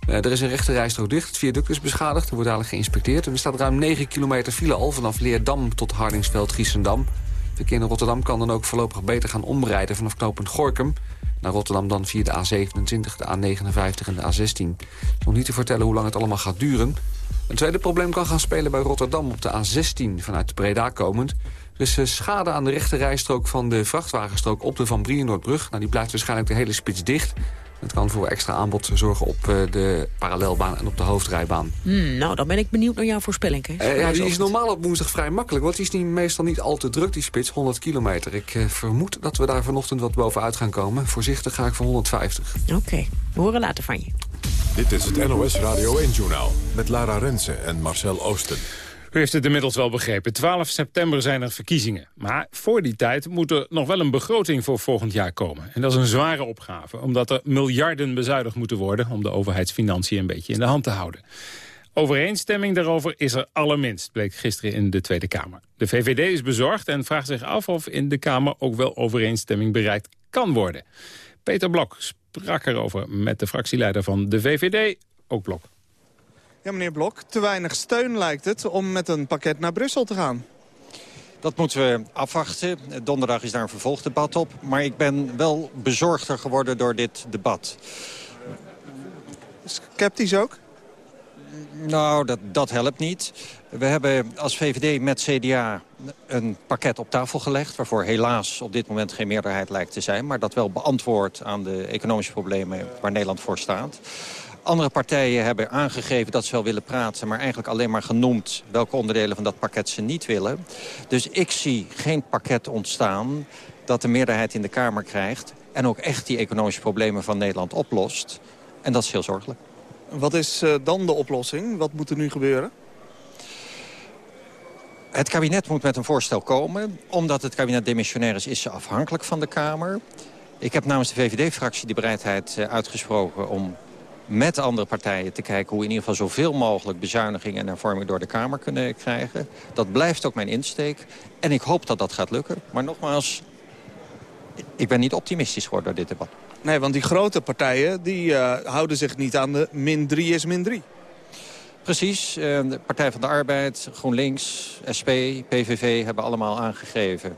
Uh, er is een rechte rijstrook dicht. Het viaduct is beschadigd. Er wordt dadelijk geïnspecteerd. Er staat ruim 9 kilometer file al vanaf Leerdam tot Hardingsveld-Giessendam. Verkeer in Rotterdam kan dan ook voorlopig beter gaan omrijden vanaf knooppunt Gorkum naar Rotterdam dan via de A27, de A59 en de A16. Nog niet te vertellen hoe lang het allemaal gaat duren. Een tweede probleem kan gaan spelen bij Rotterdam op de A16 vanuit Breda komend. Er is schade aan de rechte rijstrook van de vrachtwagenstrook op de Van Brienenoordbrug. Nou, die blijft waarschijnlijk de hele spits dicht. Het kan voor extra aanbod zorgen op eh, de parallelbaan en op de hoofdrijbaan. Hmm, nou, dan ben ik benieuwd naar jouw voorspelling. Hè? Uh, ja, die is normaal op woensdag vrij makkelijk. Want die is niet, meestal niet al te druk, die spits. 100 kilometer. Ik uh, vermoed dat we daar vanochtend wat bovenuit gaan komen. Voorzichtig ga ik voor 150. Oké, we horen later van je. Dit is het NOS Radio 1-journaal met Lara Rensen en Marcel Oosten. U heeft het inmiddels wel begrepen. 12 september zijn er verkiezingen. Maar voor die tijd moet er nog wel een begroting voor volgend jaar komen. En dat is een zware opgave, omdat er miljarden bezuinigd moeten worden... om de overheidsfinanciën een beetje in de hand te houden. Overeenstemming daarover is er allerminst, bleek gisteren in de Tweede Kamer. De VVD is bezorgd en vraagt zich af of in de Kamer ook wel overeenstemming bereikt kan worden. Peter Blok sprak erover met de fractieleider van de VVD, ook Blok. Ja, meneer Blok, te weinig steun lijkt het om met een pakket naar Brussel te gaan. Dat moeten we afwachten. Donderdag is daar een vervolgdebat op. Maar ik ben wel bezorgder geworden door dit debat. Sceptisch ook? Nou, dat, dat helpt niet. We hebben als VVD met CDA een pakket op tafel gelegd... waarvoor helaas op dit moment geen meerderheid lijkt te zijn... maar dat wel beantwoordt aan de economische problemen waar Nederland voor staat. Andere partijen hebben aangegeven dat ze wel willen praten... maar eigenlijk alleen maar genoemd welke onderdelen van dat pakket ze niet willen. Dus ik zie geen pakket ontstaan dat de meerderheid in de Kamer krijgt... en ook echt die economische problemen van Nederland oplost. En dat is heel zorgelijk. Wat is uh, dan de oplossing? Wat moet er nu gebeuren? Het kabinet moet met een voorstel komen. Omdat het kabinet demissionair is, is ze afhankelijk van de Kamer. Ik heb namens de VVD-fractie de bereidheid uh, uitgesproken... om met andere partijen te kijken hoe we in ieder geval zoveel mogelijk bezuinigingen en hervormingen door de Kamer kunnen krijgen. Dat blijft ook mijn insteek. En ik hoop dat dat gaat lukken. Maar nogmaals, ik ben niet optimistisch geworden door dit debat. Nee, want die grote partijen die, uh, houden zich niet aan de min 3 is min 3. Precies. Uh, de Partij van de Arbeid, GroenLinks, SP, PVV hebben allemaal aangegeven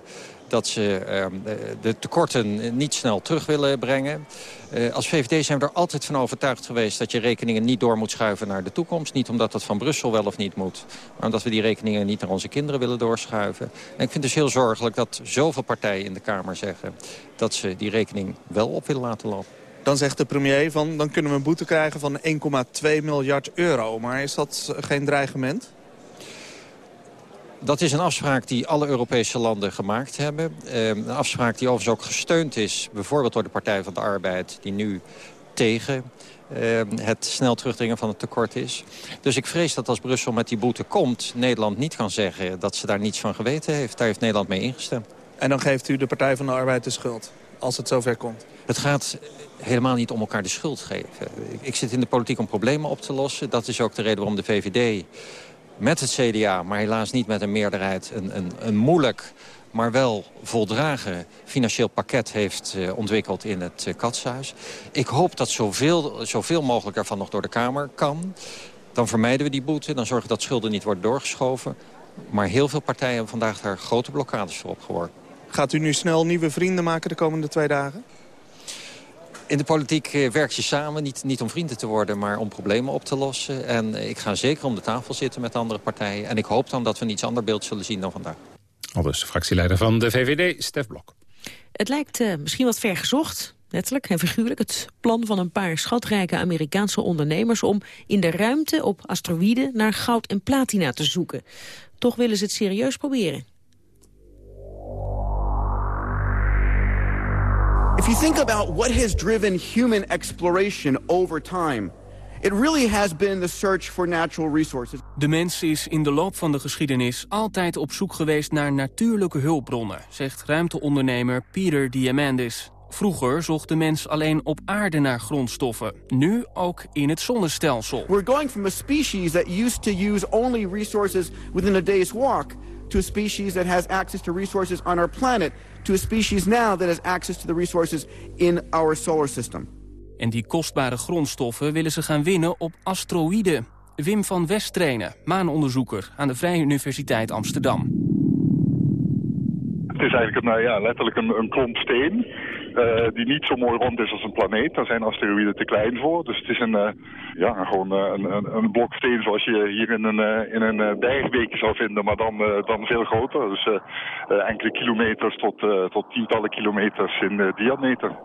dat ze uh, de tekorten niet snel terug willen brengen. Uh, als VVD zijn we er altijd van overtuigd geweest... dat je rekeningen niet door moet schuiven naar de toekomst. Niet omdat dat van Brussel wel of niet moet. Maar omdat we die rekeningen niet naar onze kinderen willen doorschuiven. En ik vind het dus heel zorgelijk dat zoveel partijen in de Kamer zeggen... dat ze die rekening wel op willen laten lopen. Dan zegt de premier van dan kunnen we een boete krijgen van 1,2 miljard euro. Maar is dat geen dreigement? Dat is een afspraak die alle Europese landen gemaakt hebben. Een afspraak die overigens ook gesteund is, bijvoorbeeld door de Partij van de Arbeid... die nu tegen het snel terugdringen van het tekort is. Dus ik vrees dat als Brussel met die boete komt... Nederland niet kan zeggen dat ze daar niets van geweten heeft. Daar heeft Nederland mee ingestemd. En dan geeft u de Partij van de Arbeid de schuld, als het zover komt? Het gaat helemaal niet om elkaar de schuld geven. Ik zit in de politiek om problemen op te lossen. Dat is ook de reden waarom de VVD met het CDA, maar helaas niet met een meerderheid... een, een, een moeilijk, maar wel voldragen financieel pakket heeft uh, ontwikkeld in het uh, Katshuis. Ik hoop dat zoveel, zoveel mogelijk ervan nog door de Kamer kan. Dan vermijden we die boete, dan zorgen dat schulden niet worden doorgeschoven. Maar heel veel partijen hebben vandaag daar grote blokkades voor opgeworpen. Gaat u nu snel nieuwe vrienden maken de komende twee dagen? In de politiek eh, werk je samen, niet, niet om vrienden te worden, maar om problemen op te lossen. En ik ga zeker om de tafel zitten met andere partijen. En ik hoop dan dat we een iets ander beeld zullen zien dan vandaag. Al dus de fractieleider van de VVD, Stef Blok. Het lijkt uh, misschien wat ver gezocht, letterlijk en figuurlijk... het plan van een paar schatrijke Amerikaanse ondernemers... om in de ruimte op asteroïden naar goud en platina te zoeken. Toch willen ze het serieus proberen. If you think about what has driven human exploration over time, it really has been the search for natural resources. De mens is in de loop van de geschiedenis altijd op zoek geweest naar natuurlijke hulpbronnen, zegt ruimteondernemer Peter Diamandis. Vroeger zocht de mens alleen op aarde naar grondstoffen. Nu ook in het zonnestelsel. We're going from a species that used to use only resources within a day's walk to a species that has access to resources on our planet to a species now that has access to the resources in our solar system. En die kostbare grondstoffen willen ze gaan winnen op asteroïden. Wim van Westrenen, maanonderzoeker aan de Vrije Universiteit Amsterdam. Het is eigenlijk een, ja, letterlijk een, een klomp steen. Uh, die niet zo mooi rond is als een planeet. Daar zijn asteroïden te klein voor. Dus het is een, uh, ja, gewoon uh, een, een, blok steen zoals je hier in een, in een bergbeekje zou vinden, maar dan, dan veel groter. Dus enkele kilometers tot, tot tientallen kilometers in diameter.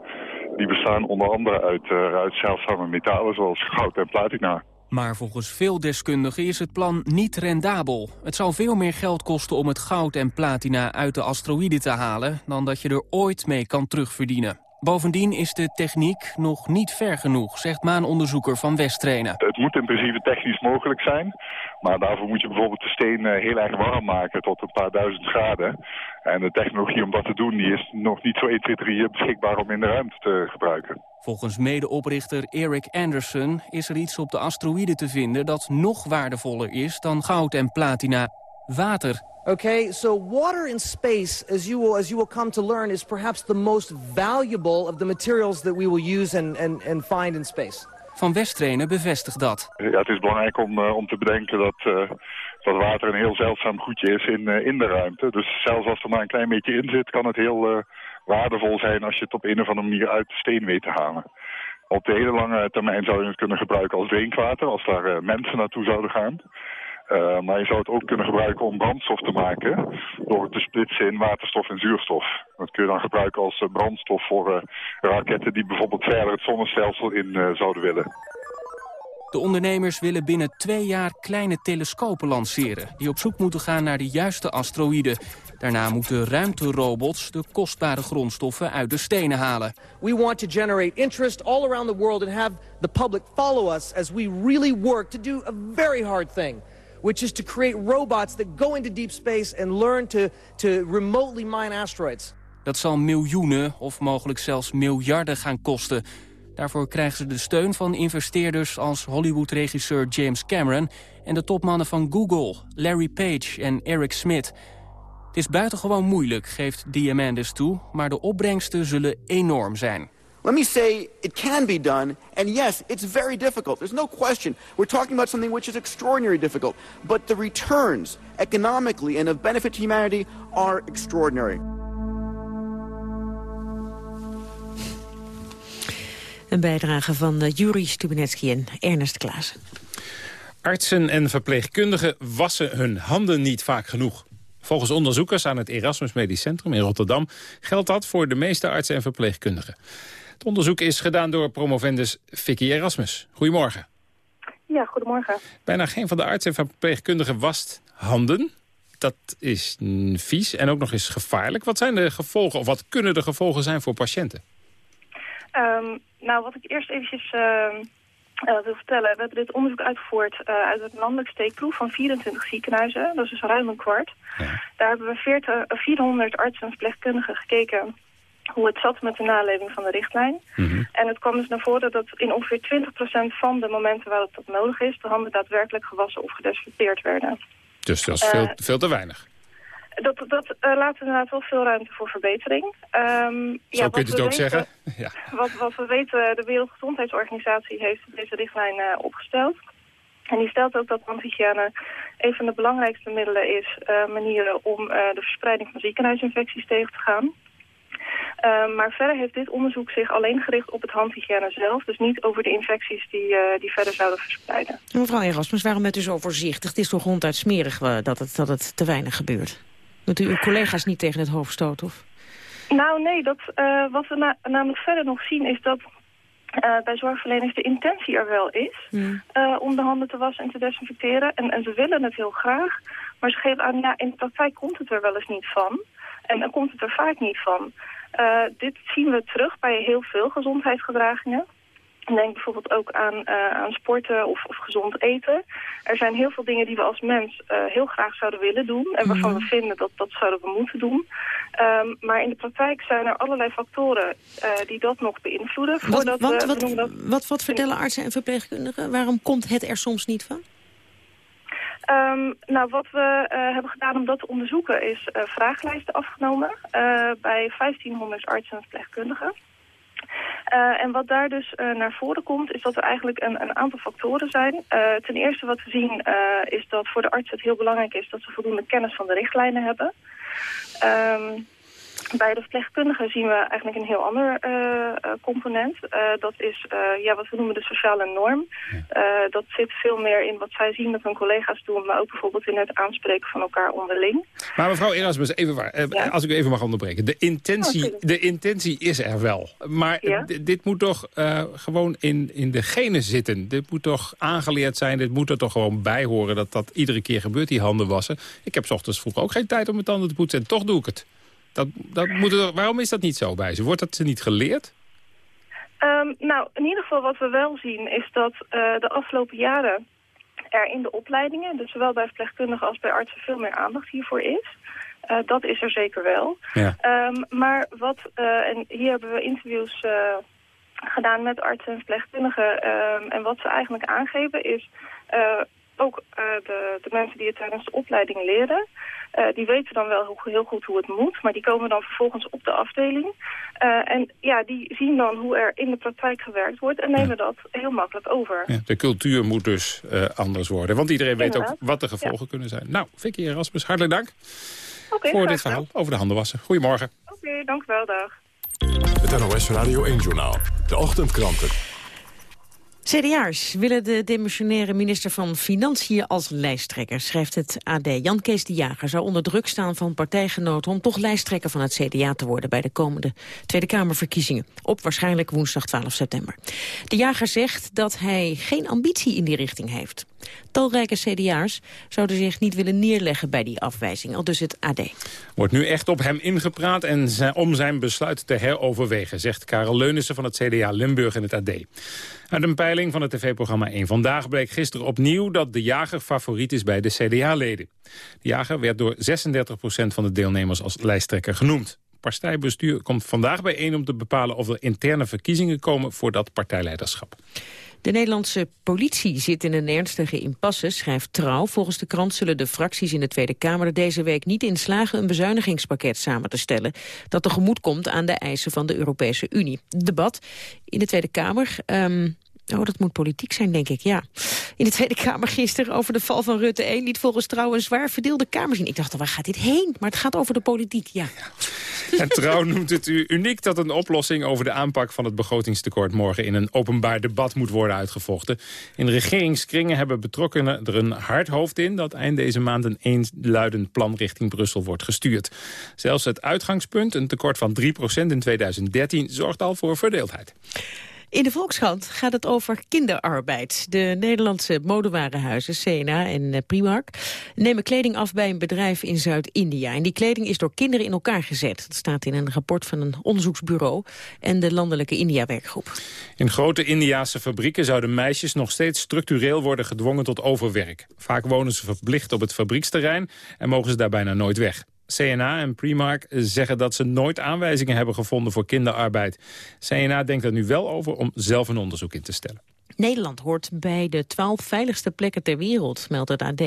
Die bestaan onder andere uit, uit zeldzame metalen zoals goud en platina. Maar volgens veel deskundigen is het plan niet rendabel. Het zou veel meer geld kosten om het goud en platina uit de asteroïden te halen... dan dat je er ooit mee kan terugverdienen. Bovendien is de techniek nog niet ver genoeg, zegt maanonderzoeker van Westtrainen. Het moet in principe technisch mogelijk zijn. Maar daarvoor moet je bijvoorbeeld de steen eh, heel erg warm maken tot een paar duizend graden. En de technologie om dat te doen die is nog niet zo 1, 2, 3 beschikbaar om in de ruimte te gebruiken. Volgens medeoprichter Eric Anderson is er iets op de asteroïden te vinden dat nog waardevoller is dan goud en platina. Water. Okay, so water in space, as you will, as you will come to learn, is perhaps the most valuable of the materials that we will use and, and, and find in space. Van Westtrainen bevestigt dat. Ja, het is belangrijk om, uh, om te bedenken dat, uh, dat water een heel zeldzaam goedje is in, uh, in de ruimte. Dus zelfs als er maar een klein beetje in zit, kan het heel waardevol zijn als je het op een of andere manier uit de steen weet te halen. Op de hele lange termijn zou je het kunnen gebruiken als drinkwater, als daar mensen naartoe zouden gaan. Uh, maar je zou het ook kunnen gebruiken om brandstof te maken door het te splitsen in waterstof en zuurstof. Dat kun je dan gebruiken als uh, brandstof voor raketten die bijvoorbeeld verder het zonnestelsel in zouden willen. De ondernemers willen binnen twee jaar kleine telescopen lanceren... die op zoek moeten gaan naar de juiste asteroïden. Daarna moeten ruimterobots de kostbare grondstoffen uit de stenen halen. We want to generate interest all around the world and have the public follow us as we really work to do a very hard thing which is to create robots that go into deep space and learn to, to remotely mine asteroids. Dat zal miljoenen of mogelijk zelfs miljarden gaan kosten. Daarvoor krijgen ze de steun van investeerders als Hollywood-regisseur James Cameron... en de topmannen van Google, Larry Page en Eric Smith. Het is buitengewoon moeilijk, geeft Diamandis toe... maar de opbrengsten zullen enorm zijn. Let me say it can be done, and yes, it's very difficult. There's no question. We're talking about something which is extraordinarily difficult. But the returns, economically and of benefit to humanity, are extraordinary. Een bijdrage van uh, Juri Stubinetsky en Ernest Klaassen. Artsen en verpleegkundigen wassen hun handen niet vaak genoeg. Volgens onderzoekers aan het Erasmus Medisch Centrum in Rotterdam... geldt dat voor de meeste artsen en verpleegkundigen. Het onderzoek is gedaan door promovendus Vicky Erasmus. Goedemorgen. Ja, goedemorgen. Bijna geen van de artsen en verpleegkundigen wast handen. Dat is vies en ook nog eens gevaarlijk. Wat zijn de gevolgen, of wat kunnen de gevolgen zijn voor patiënten? Um, nou, wat ik eerst eventjes uh, uh, wil vertellen. We hebben dit onderzoek uitgevoerd uh, uit een landelijk steekproef van 24 ziekenhuizen. Dat is dus ruim een kwart. Ja. Daar hebben we 40, 400 artsen en verpleegkundigen gekeken hoe het zat met de naleving van de richtlijn. Mm -hmm. En het kwam dus naar voren dat in ongeveer 20% van de momenten waar het dat nodig is... de handen daadwerkelijk gewassen of gedesinfecteerd werden. Dus dat is veel, veel te weinig? Dat, dat uh, laat inderdaad wel veel ruimte voor verbetering. Um, Zo ja, kun je het ook weten, zeggen? Ja. Wat, wat we weten, de Wereldgezondheidsorganisatie heeft deze richtlijn uh, opgesteld. En die stelt ook dat antihygiëne een van de belangrijkste middelen is... Uh, manieren om de verspreiding van ziekenhuisinfecties tegen te gaan. Uh, maar verder heeft dit onderzoek zich alleen gericht op het handhygiëne zelf. Dus niet over de infecties die, uh, die verder zouden verspreiden. Mevrouw Erasmus, waarom bent u zo voorzichtig? Het is toch ronduit smerig uh, dat, het, dat het te weinig gebeurt? Dat u uw collega's niet tegen het hoofd stoot, of? Nou, nee. Dat, wat we na namelijk verder nog zien is dat bij zorgverleners de intentie er wel is... Hmm. om de handen te wassen en te desinfecteren. En, en ze willen het heel graag. Maar ze geven aan, ja, in de praktijk komt het er wel eens niet van. En dan komt het er vaak niet van. Dit zien we terug bij heel veel gezondheidsgedragingen. Denk bijvoorbeeld ook aan, uh, aan sporten of, of, gezond eten. Er zijn heel veel dingen die we als mens uh, heel graag zouden willen doen. En waarvan mm -hmm. we vinden dat dat zouden we moeten doen. Um, maar in de praktijk zijn er allerlei factoren uh, die dat nog beïnvloeden. Wat, wat, we, wat, dat... wat, wat vertellen artsen en verpleegkundigen? Waarom komt het er soms niet van? Um, nou, wat we uh, hebben gedaan om dat te onderzoeken is uh, vragenlijsten afgenomen uh, bij 1500 artsen en verpleegkundigen. En wat daar dus naar voren komt is dat er eigenlijk een, een aantal factoren zijn. ten eerste wat we zien is dat voor de artsen het heel belangrijk is dat ze voldoende kennis van de richtlijnen hebben. Um, bij de verpleegkundigen zien we eigenlijk een heel ander uh, component. Uh, dat is uh, ja, wat we noemen de sociale norm. dat zit veel meer in wat zij zien dat hun collega's doen... maar ook bijvoorbeeld in het aanspreken van elkaar onderling. Maar mevrouw Erasmus, even waar, ja? als ik u even mag onderbreken. De intentie, oh, de intentie is er wel. Maar ja? dit moet toch gewoon in, in de genen zitten. Dit moet toch aangeleerd zijn. Dit moet er toch gewoon bij horen dat dat iedere keer gebeurt, die handen wassen. Ik heb s ochtends vroeger ook geen tijd om mijn tanden te poetsen. En toch doe ik het. Dat, dat waarom is dat niet zo bij ze? Wordt dat ze niet geleerd? Um, nou, in ieder geval wat we wel zien is dat uh, de afgelopen jaren er in de opleidingen, dus zowel bij verpleegkundigen als bij artsen, veel meer aandacht hiervoor is. Uh, dat is er zeker wel. Ja. Um, maar wat, uh, en hier hebben we interviews gedaan met artsen en verpleegkundigen. Um, en wat ze eigenlijk aangeven is ook de, de mensen die het tijdens de opleiding leren... Uh, die weten dan wel heel goed hoe het moet, maar die komen dan vervolgens op de afdeling. Uh, en ja, die zien dan hoe er in de praktijk gewerkt wordt en nemen dat heel makkelijk over. Ja, de cultuur moet dus uh, anders worden, want iedereen weet ook wat de gevolgen ja. kunnen zijn. Nou, Vicky Erasmus, hartelijk dank okay, voor dit verhaal over de handen wassen. Goedemorgen. Oké, okay, dank u wel, dag. Het NOS Radio 1-journaal, de ochtendkranten. CDA'ers willen de demissionaire minister van Financiën als lijsttrekker, schrijft het AD. Jan Kees de Jager zou onder druk staan van partijgenoten om toch lijsttrekker van het CDA te worden bij de komende Tweede Kamerverkiezingen, op waarschijnlijk woensdag 12 september. De Jager zegt dat hij geen ambitie in die richting heeft. Talrijke CDA'ers zouden zich niet willen neerleggen bij die afwijzing, al dus het AD. Wordt nu echt op hem ingepraat en om zijn besluit te heroverwegen, zegt Karel Leunissen van het CDA Limburg in het AD. Uit een peiling van het tv-programma 1 Vandaag bleek gisteren opnieuw dat de jager favoriet is bij de CDA-leden. De jager werd door 36% van de deelnemers als lijsttrekker genoemd. Partijbestuur komt vandaag bijeen om te bepalen of er interne verkiezingen komen voor dat partijleiderschap. De Nederlandse politie zit in een ernstige impasse, schrijft Trouw. Volgens de krant zullen de fracties in de Tweede Kamer er deze week niet in slagen een bezuinigingspakket samen te stellen dat tegemoet komt aan de eisen van de Europese Unie. Debat in de Tweede Kamer um, Oh, dat moet politiek zijn, denk ik, ja. In de Tweede Kamer gisteren over de val van Rutte 1... liet volgens Trouw een zwaar verdeelde Kamer zien. Ik dacht, waar gaat dit heen? Maar het gaat over de politiek, ja. En Trouw noemt het u uniek dat een oplossing over de aanpak van het begrotingstekort... morgen in een openbaar debat moet worden uitgevochten. In regeringskringen hebben betrokkenen er een hard hoofd in... dat eind deze maand een eensluidend plan richting Brussel wordt gestuurd. Zelfs het uitgangspunt, een tekort van 3% in 2013... zorgt al voor verdeeldheid. In de Volkskrant gaat het over kinderarbeid. De Nederlandse modewarenhuizen, CNA en eh, Primark... nemen kleding af bij een bedrijf in Zuid-India. En die kleding is door kinderen in elkaar gezet. Dat staat in een rapport van een onderzoeksbureau... en de Landelijke India-werkgroep. In grote Indiaanse fabrieken zouden meisjes nog steeds structureel worden gedwongen tot overwerk. Vaak wonen ze verplicht op het fabrieksterrein en mogen ze daar bijna nooit weg. CNA en Primark zeggen dat ze nooit aanwijzingen hebben gevonden voor kinderarbeid. CNA denkt er nu wel over om zelf een onderzoek in te stellen. Nederland hoort bij de twaalf veiligste plekken ter wereld, meldt het AD.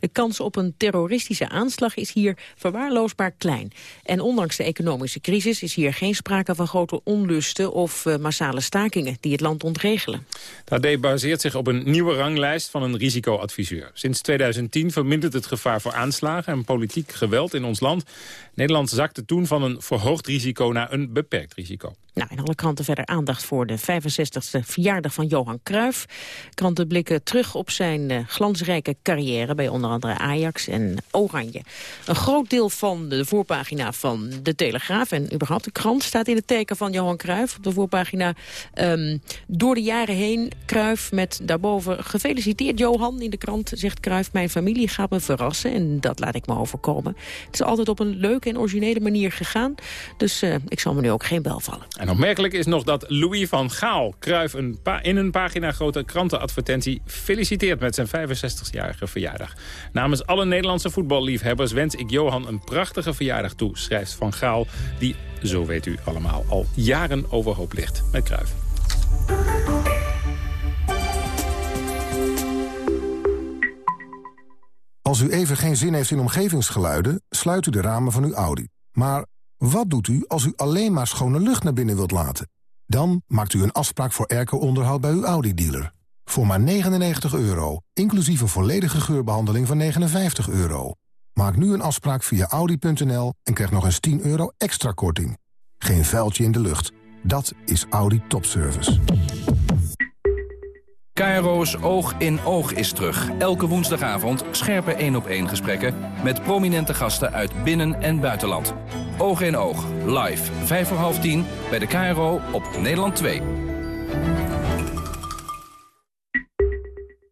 De kans op een terroristische aanslag is hier verwaarloosbaar klein. En ondanks de economische crisis is hier geen sprake van grote onlusten of uh, massale stakingen die het land ontregelen. Het AD baseert zich op een nieuwe ranglijst van een risicoadviseur. Sinds 2010 vermindert het gevaar voor aanslagen en politiek geweld in ons land. Nederland zakte toen van een verhoogd risico naar een beperkt risico. Nou, in alle kranten verder aandacht voor de 65e verjaardag van Johan Cruijff. Kranten blikken terug op zijn uh, glansrijke carrière bij onder andere Ajax en Oranje. Een groot deel van de voorpagina van de Telegraaf en überhaupt de krant staat in het teken van Johan Cruijff. Op de voorpagina um, door de jaren heen Cruijff met daarboven gefeliciteerd Johan. In de krant zegt Cruijff mijn familie gaat me verrassen en dat laat ik me overkomen. Het is altijd op een leuke en originele manier gegaan, dus uh, ik zal me nu ook geen bel vallen. En opmerkelijk is nog dat Louis van Gaal Kruif een in een pagina grote krantenadvertentie feliciteert met zijn 65-jarige verjaardag. Namens alle Nederlandse voetballiefhebbers wens ik Johan een prachtige verjaardag toe, schrijft Van Gaal, die, zo weet u allemaal, al jaren overhoop ligt met Kruif. Als u even geen zin heeft in omgevingsgeluiden, sluit u de ramen van uw Audi. Maar wat doet u als u alleen maar schone lucht naar binnen wilt laten? Dan maakt u een afspraak voor airco-onderhoud bij uw Audi-dealer. Voor maar 99 euro, inclusief een volledige geurbehandeling van 59 euro. Maak nu een afspraak via Audi.nl en krijg nog eens 10 euro extra korting. Geen vuiltje in de lucht. Dat is Audi Topservice. KRO's Oog in Oog is terug. Elke woensdagavond scherpe 1 op 1 gesprekken... met prominente gasten uit binnen- en buitenland. Oog in Oog, live, 5 voor half 10 bij de KRO op Nederland 2.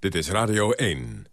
Dit is Radio 1.